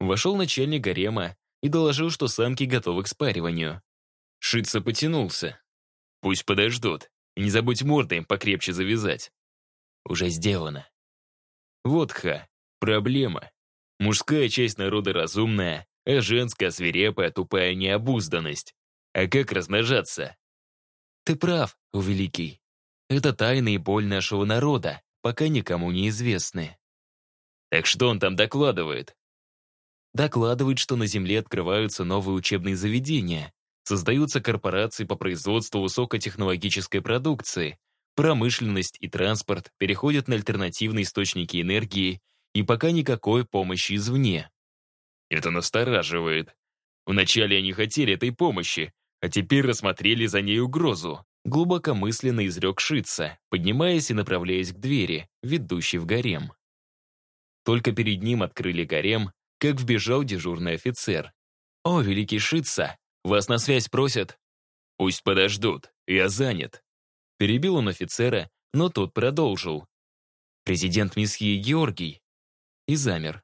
Вошел начальник гарема и доложил, что самки готовы к спариванию. Шица потянулся. Пусть подождут. И не забудь морды им покрепче завязать. Уже сделано. Вот ха, проблема. Мужская часть народа разумная, а женская свирепая тупая необузданность. А как размножаться? Ты прав, о великий. Это тайна и боль нашего народа, пока никому не известны. Так что он там докладывает? Докладывает, что на Земле открываются новые учебные заведения, создаются корпорации по производству высокотехнологической продукции, промышленность и транспорт переходят на альтернативные источники энергии и пока никакой помощи извне. Это настораживает. Вначале они хотели этой помощи, а теперь рассмотрели за ней угрозу. Глубокомысленно изрек Шица, поднимаясь и направляясь к двери, ведущей в гарем. Только перед ним открыли гарем, как вбежал дежурный офицер. «О, великий Шица, вас на связь просят». «Пусть подождут, я занят». Перебил он офицера, но тот продолжил. «Президент месье Георгий». И замер.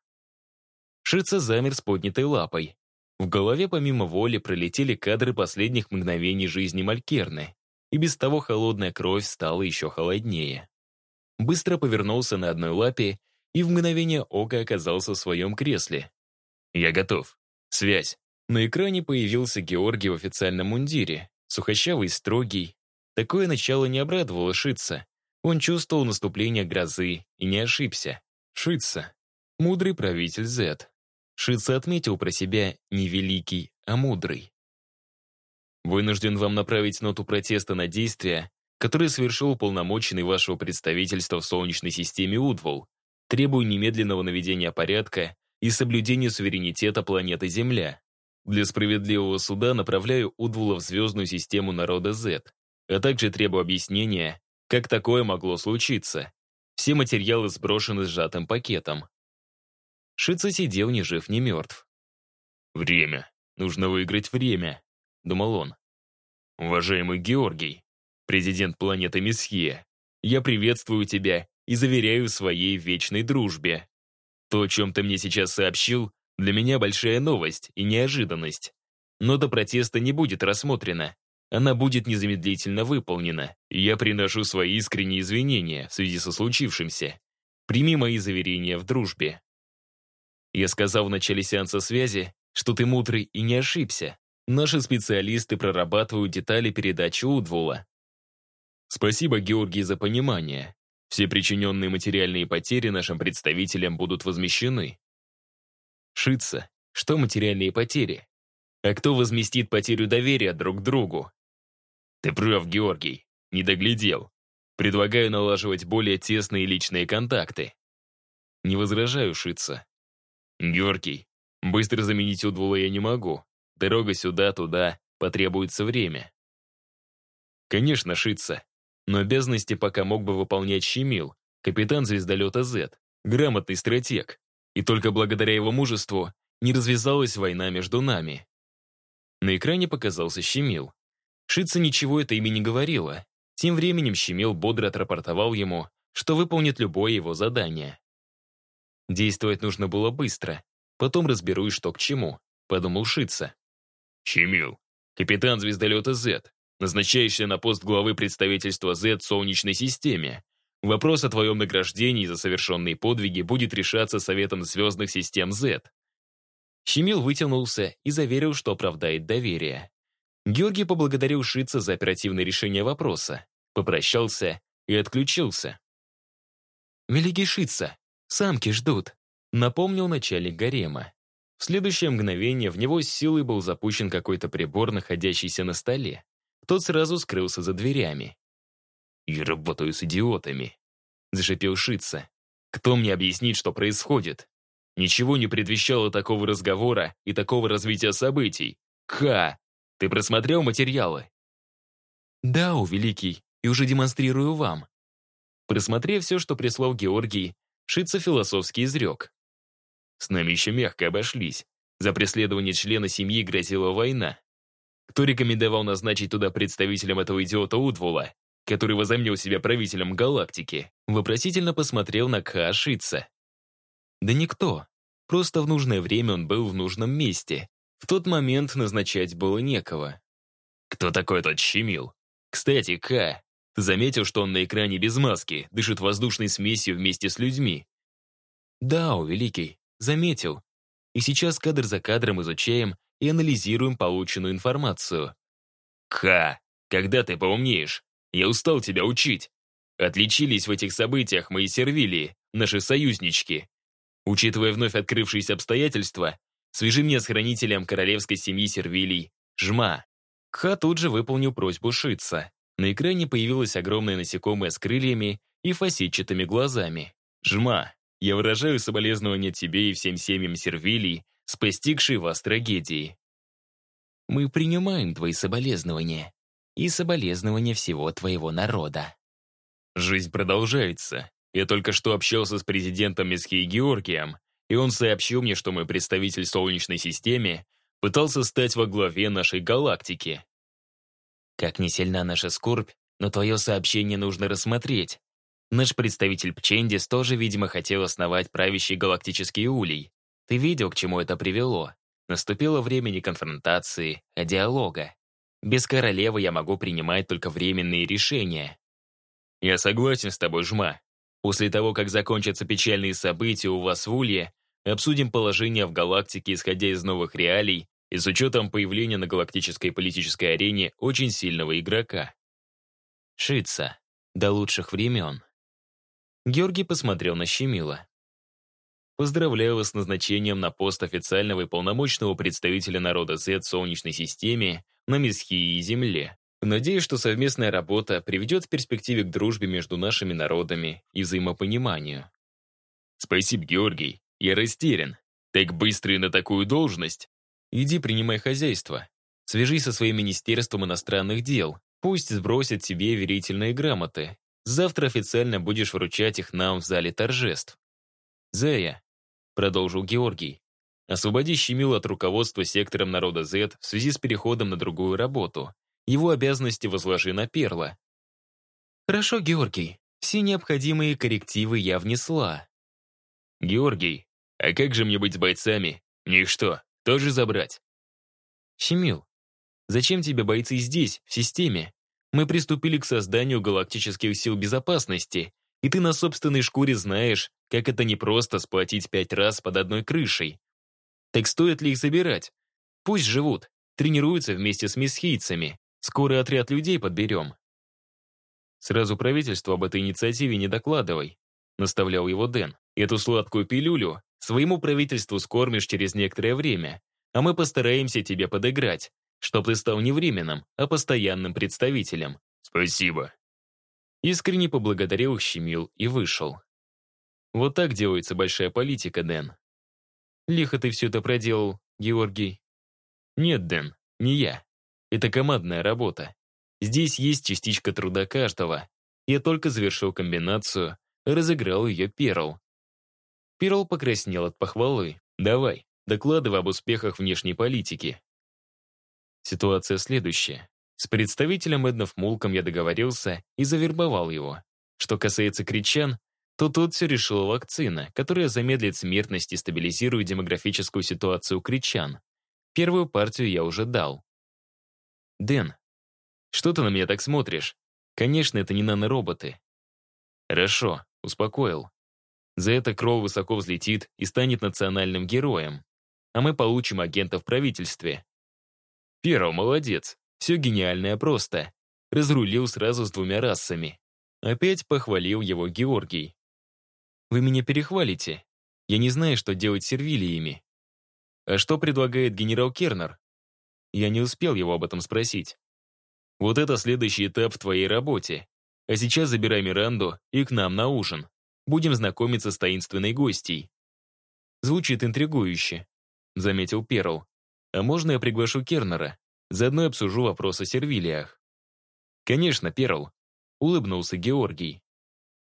Шица замер с поднятой лапой. В голове помимо воли пролетели кадры последних мгновений жизни Малькерны, и без того холодная кровь стала еще холоднее. Быстро повернулся на одной лапе и в мгновение ока оказался в своем кресле. «Я готов. Связь». На экране появился Георгий в официальном мундире, сухощавый, строгий. Такое начало не обрадовало Шица. Он чувствовал наступление грозы и не ошибся. Шица. Мудрый правитель Зет. Шица отметил про себя не великий, а мудрый. Вынужден вам направить ноту протеста на действия, которые совершил уполномоченный вашего представительства в Солнечной системе Удвол. Требую немедленного наведения порядка и соблюдения суверенитета планеты Земля. Для справедливого суда направляю Удвула в звездную систему народа Z, а также требую объяснения, как такое могло случиться. Все материалы сброшены сжатым пакетом. Шица сидел ни жив, ни мертв. «Время. Нужно выиграть время», — думал он. «Уважаемый Георгий, президент планеты Месье, я приветствую тебя и заверяю своей вечной дружбе. То, о чем ты мне сейчас сообщил, для меня большая новость и неожиданность. Но до протеста не будет рассмотрена. Она будет незамедлительно выполнена. Я приношу свои искренние извинения в связи со случившимся. Прими мои заверения в дружбе. Я сказал в начале сеанса связи, что ты мудрый и не ошибся. Наши специалисты прорабатывают детали передачи Удвула. Спасибо, Георгий, за понимание. Все причиненные материальные потери нашим представителям будут возмещены. Шица, что материальные потери? А кто возместит потерю доверия друг другу? Ты прав, Георгий, не доглядел. Предлагаю налаживать более тесные личные контакты. Не возражаю, Шица. «Георгий, быстро заменить Удвула я не могу. Дорога сюда-туда, потребуется время». Конечно, шиться. Но обязанности пока мог бы выполнять Щемил, капитан звездолета Z, грамотный стратег. И только благодаря его мужеству не развязалась война между нами. На экране показался Щемил. Шица ничего это имя не говорила. Тем временем Щемил бодро отрапортовал ему, что выполнит любое его задание. Действовать нужно было быстро. Потом разберусь, что к чему, подумал Шица. Чемил, капитан звездолета Z, назначаешься на пост главы представительства Z в Солнечной системе. Вопрос о твоем награждении за совершенные подвиги будет решаться Советом звездных систем Z. Щемил вытянулся и заверил, что оправдает доверие. Георгий поблагодарил Шица за оперативное решение вопроса, попрощался и отключился. «Великий Шица, «Самки ждут», — напомнил начальник гарема. В следующее мгновение в него с силой был запущен какой-то прибор, находящийся на столе. Тот сразу скрылся за дверями. «Я работаю с идиотами», — зашипел Шица. «Кто мне объяснит, что происходит? Ничего не предвещало такого разговора и такого развития событий. Ха! Ты просмотрел материалы?» «Да, у Великий, и уже демонстрирую вам». Просмотрев все, что прислал Георгий, Шица философский изрек. С нами еще мягко обошлись. За преследование члена семьи грозила война. Кто рекомендовал назначить туда представителем этого идиота Удвула, который возомнил себя правителем галактики? Вопросительно посмотрел на Кха Шица. Да никто. Просто в нужное время он был в нужном месте. В тот момент назначать было некого. Кто такой тот Щемил? Кстати, ты заметил, что он на экране без маски, дышит воздушной смесью вместе с людьми? Да, о, Великий, заметил. И сейчас кадр за кадром изучаем и анализируем полученную информацию. Ха, когда ты поумнеешь? Я устал тебя учить. Отличились в этих событиях мои сервилии, наши союзнички. Учитывая вновь открывшиеся обстоятельства, свяжи меня с хранителем королевской семьи сервилий, Жма. Кха тут же выполнил просьбу Шица. На экране появилось огромное насекомое с крыльями и фасетчатыми глазами. «Жма, я выражаю соболезнования тебе и всем семьям сервилий с постигшей вас трагедией. Мы принимаем твои соболезнования и соболезнования всего твоего народа. Жизнь продолжается. Я только что общался с президентом Месхи Георгием, и он сообщил мне, что мой представитель Солнечной системе пытался стать во главе нашей галактики. Как не сильна наша скорбь, но твое сообщение нужно рассмотреть. Наш представитель Пчендис тоже, видимо, хотел основать правящий галактический улей. Ты видел, к чему это привело? Наступило время не конфронтации, а диалога. Без королевы я могу принимать только временные решения. Я согласен с тобой, Жма. После того, как закончатся печальные события у вас в Улье, обсудим положение в галактике, исходя из новых реалий и с учетом появления на галактической политической арене очень сильного игрока. Шица. До лучших времен. Георгий посмотрел на Щемила. Поздравляю вас с назначением на пост официального и полномочного представителя народа Z в Солнечной системе на Месхии и Земле. Надеюсь, что совместная работа приведет в перспективе к дружбе между нашими народами и взаимопониманию. Спасибо, Георгий. Я растерян. Так быстро и на такую должность. Иди принимай хозяйство. Свяжись со своим Министерством иностранных дел. Пусть сбросят тебе верительные грамоты. Завтра официально будешь вручать их нам в зале торжеств. Зая, продолжил Георгий. Освободи Щемил от руководства сектором народа Z в связи с переходом на другую работу. Его обязанности возложи на Перла. Хорошо, Георгий. Все необходимые коррективы я внесла. Георгий, а как же мне быть с бойцами? Их что, тоже забрать? Щемил, зачем тебе бойцы здесь, в системе? Мы приступили к созданию галактических сил безопасности, и ты на собственной шкуре знаешь, как это непросто сплотить пять раз под одной крышей. Так стоит ли их забирать? Пусть живут, тренируются вместе с месхийцами. Скоро отряд людей подберем. Сразу правительству об этой инициативе не докладывай, наставлял его Дэн. Эту сладкую пилюлю своему правительству скормишь через некоторое время, а мы постараемся тебе подыграть, чтобы ты стал не временным, а постоянным представителем. Спасибо. Искренне поблагодарил их Щемил и вышел. Вот так делается большая политика, Дэн. Лихо ты все это проделал, Георгий. Нет, Дэн, не я. Это командная работа. Здесь есть частичка труда каждого. Я только завершил комбинацию, разыграл ее Перл. Перл покраснел от похвалы. «Давай, докладывай об успехах внешней политики». Ситуация следующая. С представителем Эднов Мулком я договорился и завербовал его. Что касается кричан, то тут все решила вакцина, которая замедлит смертность и стабилизирует демографическую ситуацию кричан. Первую партию я уже дал. «Дэн, что ты на меня так смотришь? Конечно, это не нанороботы». «Хорошо, успокоил. За это Кролл высоко взлетит и станет национальным героем. А мы получим агента в правительстве. Перо, молодец. Все гениальное просто. Разрулил сразу с двумя расами. Опять похвалил его Георгий. Вы меня перехвалите. Я не знаю, что делать с сервилиями. А что предлагает генерал Кернер? Я не успел его об этом спросить. Вот это следующий этап в твоей работе. А сейчас забирай Миранду и к нам на ужин. Будем знакомиться с таинственной гостьей. Звучит интригующе, заметил Перл. А можно я приглашу Кернера? Заодно обсужу вопрос о сервилиях. Конечно, Перл, улыбнулся Георгий.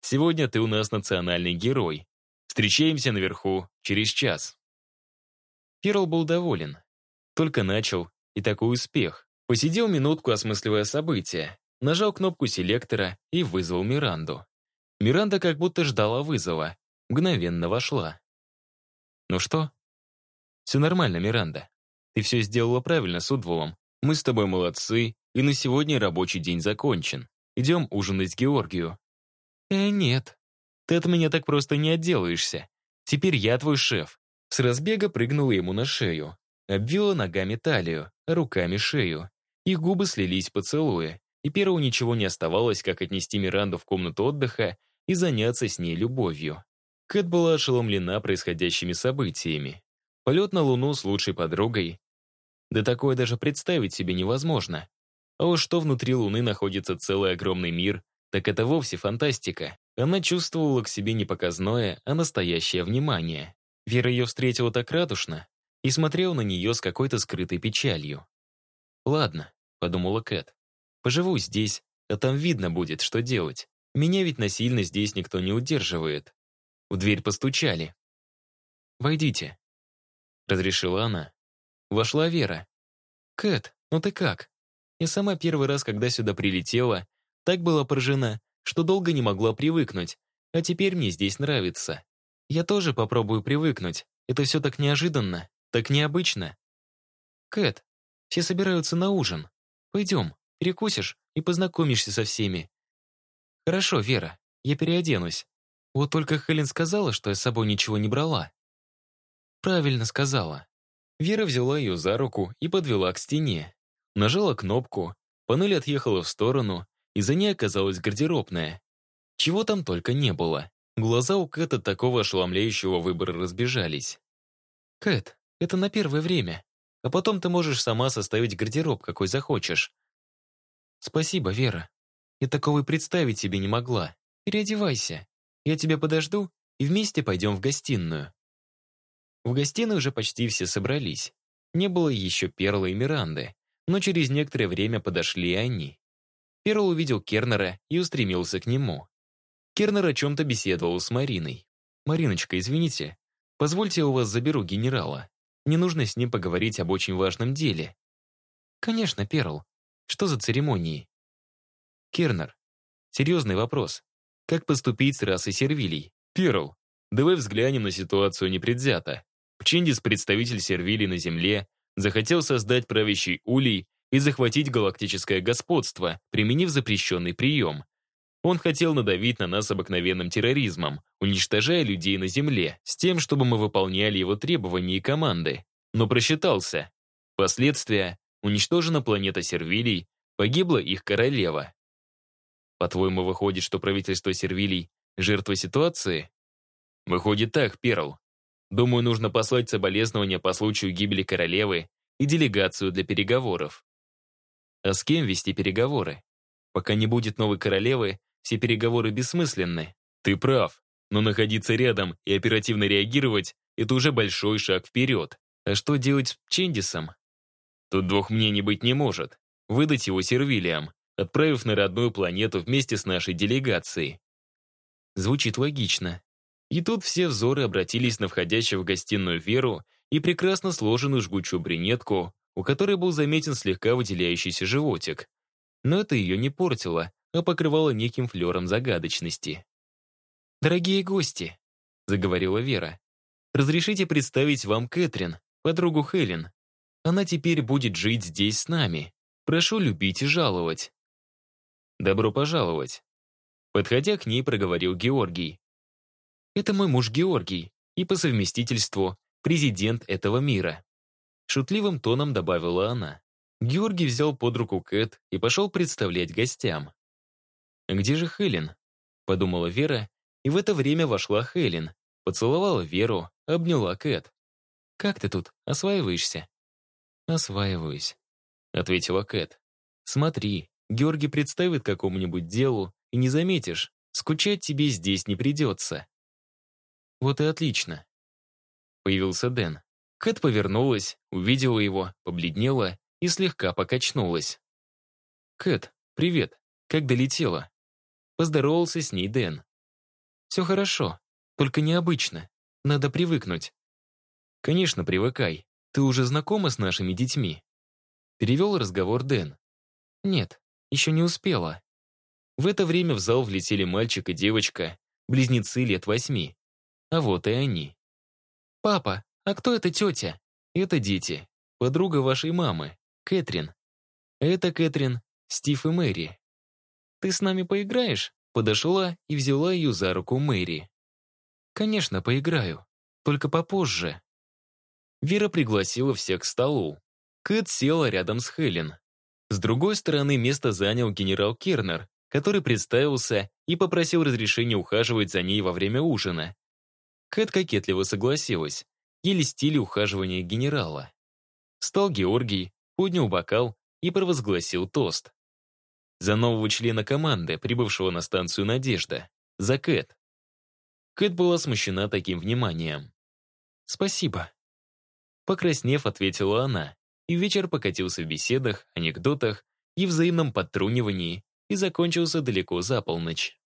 Сегодня ты у нас национальный герой. Встречаемся наверху через час. Перл был доволен. Только начал, и такой успех. Посидел минутку, осмысливая события, нажал кнопку селектора и вызвал Миранду. Миранда как будто ждала вызова. Мгновенно вошла. «Ну что?» «Все нормально, Миранда. Ты все сделала правильно с Удвулом. Мы с тобой молодцы, и на сегодня рабочий день закончен. Идем ужинать Георгию». «Э, нет. Ты от меня так просто не отделаешься. Теперь я твой шеф». С разбега прыгнула ему на шею. Обвила ногами талию, руками шею. Их губы слились поцелуя, и первому ничего не оставалось, как отнести Миранду в комнату отдыха и заняться с ней любовью. Кэт была ошеломлена происходящими событиями. Полет на Луну с лучшей подругой. Да такое даже представить себе невозможно. А уж что внутри Луны находится целый огромный мир, так это вовсе фантастика. Она чувствовала к себе не показное, а настоящее внимание. Вера ее встретила так радушно и смотрела на нее с какой-то скрытой печалью. «Ладно», — подумала Кэт. «Поживу здесь, а там видно будет, что делать. Меня ведь насильно здесь никто не удерживает». В дверь постучали. «Войдите», — разрешила она. Вошла Вера. «Кэт, ну ты как?» Я сама первый раз, когда сюда прилетела, так была поражена, что долго не могла привыкнуть, а теперь мне здесь нравится. Я тоже попробую привыкнуть. Это все так неожиданно, так необычно. Кэт, все собираются на ужин. Пойдем, перекусишь и познакомишься со всеми. Хорошо, Вера, я переоденусь. Вот только Хелен сказала, что я с собой ничего не брала. Правильно сказала. Вера взяла ее за руку и подвела к стене. Нажала кнопку, панель отъехала в сторону, и за ней оказалась гардеробная. Чего там только не было. Глаза у Кэта такого ошеломляющего выбора разбежались. «Кэт, это на первое время, а потом ты можешь сама составить гардероб, какой захочешь». «Спасибо, Вера. Я такого и представить себе не могла. Переодевайся. Я тебя подожду, и вместе пойдем в гостиную». В гостиной уже почти все собрались. Не было еще Перла и Миранды, но через некоторое время подошли они. Перл увидел Кернера и устремился к нему. Кернер о чем-то беседовал с Мариной. «Мариночка, извините, позвольте я у вас заберу генерала. Не нужно с ним поговорить об очень важном деле». «Конечно, Перл. Что за церемонии?» «Кернер, серьезный вопрос. Как поступить с расой сервилей?» «Перл, давай взглянем на ситуацию непредвзято. Пчиндис, представитель сервилей на Земле, захотел создать правящий улей и захватить галактическое господство, применив запрещенный прием. Он хотел надавить на нас обыкновенным терроризмом, уничтожая людей на Земле, с тем, чтобы мы выполняли его требования и команды. Но просчитался. Последствия — уничтожена планета Сервилий, погибла их королева. По-твоему, выходит, что правительство Сервилий — жертва ситуации? Выходит так, Перл. Думаю, нужно послать соболезнования по случаю гибели королевы и делегацию для переговоров. А с кем вести переговоры? Пока не будет новой королевы, все переговоры бессмысленны. Ты прав, но находиться рядом и оперативно реагировать — это уже большой шаг вперед. А что делать с Чендисом? Тут двух мнений быть не может. Выдать его сервилиям, отправив на родную планету вместе с нашей делегацией. Звучит логично. И тут все взоры обратились на входящую в гостиную Веру и прекрасно сложенную жгучую брюнетку, у которой был заметен слегка выделяющийся животик. Но это ее не портило, а покрывало неким флером загадочности. «Дорогие гости», — заговорила Вера, «разрешите представить вам Кэтрин, подругу Хелен. Она теперь будет жить здесь с нами. Прошу любить и жаловать». «Добро пожаловать», — подходя к ней, проговорил Георгий. «Это мой муж Георгий и по совместительству президент этого мира», шутливым тоном добавила она. Георгий взял под руку Кэт и пошел представлять гостям. «Где же Хелен?» — подумала Вера, и в это время вошла Хелен, поцеловала Веру, обняла Кэт. «Как ты тут, осваиваешься?» «Осваиваюсь», — ответила Кэт. «Смотри, Георгий представит какому-нибудь делу, и не заметишь, скучать тебе здесь не придется». «Вот и отлично». Появился Дэн. Кэт повернулась, увидела его, побледнела и слегка покачнулась. «Кэт, привет. Как долетела?» Поздоровался с ней Дэн. «Все хорошо, только необычно. Надо привыкнуть». «Конечно, привыкай. Ты уже знакома с нашими детьми?» Перевел разговор Дэн. «Нет, еще не успела». В это время в зал влетели мальчик и девочка, близнецы лет восьми. А вот и они. «Папа, а кто эта тетя?» «Это дети. Подруга вашей мамы, Кэтрин. Это Кэтрин, Стив и Мэри. «Ты с нами поиграешь?» Подошла и взяла ее за руку Мэри. «Конечно, поиграю. Только попозже». Вера пригласила всех к столу. Кэт села рядом с Хелен. С другой стороны место занял генерал Кернер, который представился и попросил разрешения ухаживать за ней во время ужина. Кэт кокетливо согласилась. Ели стиле ухаживания генерала. Стал Георгий, поднял бокал и провозгласил тост. За нового члена команды, прибывшего на станцию «Надежда». За Кэт. Кэт была смущена таким вниманием. «Спасибо». Покраснев, ответила она. и вечер покатился в беседах, анекдотах и взаимном подтрунивании и закончился далеко за полночь.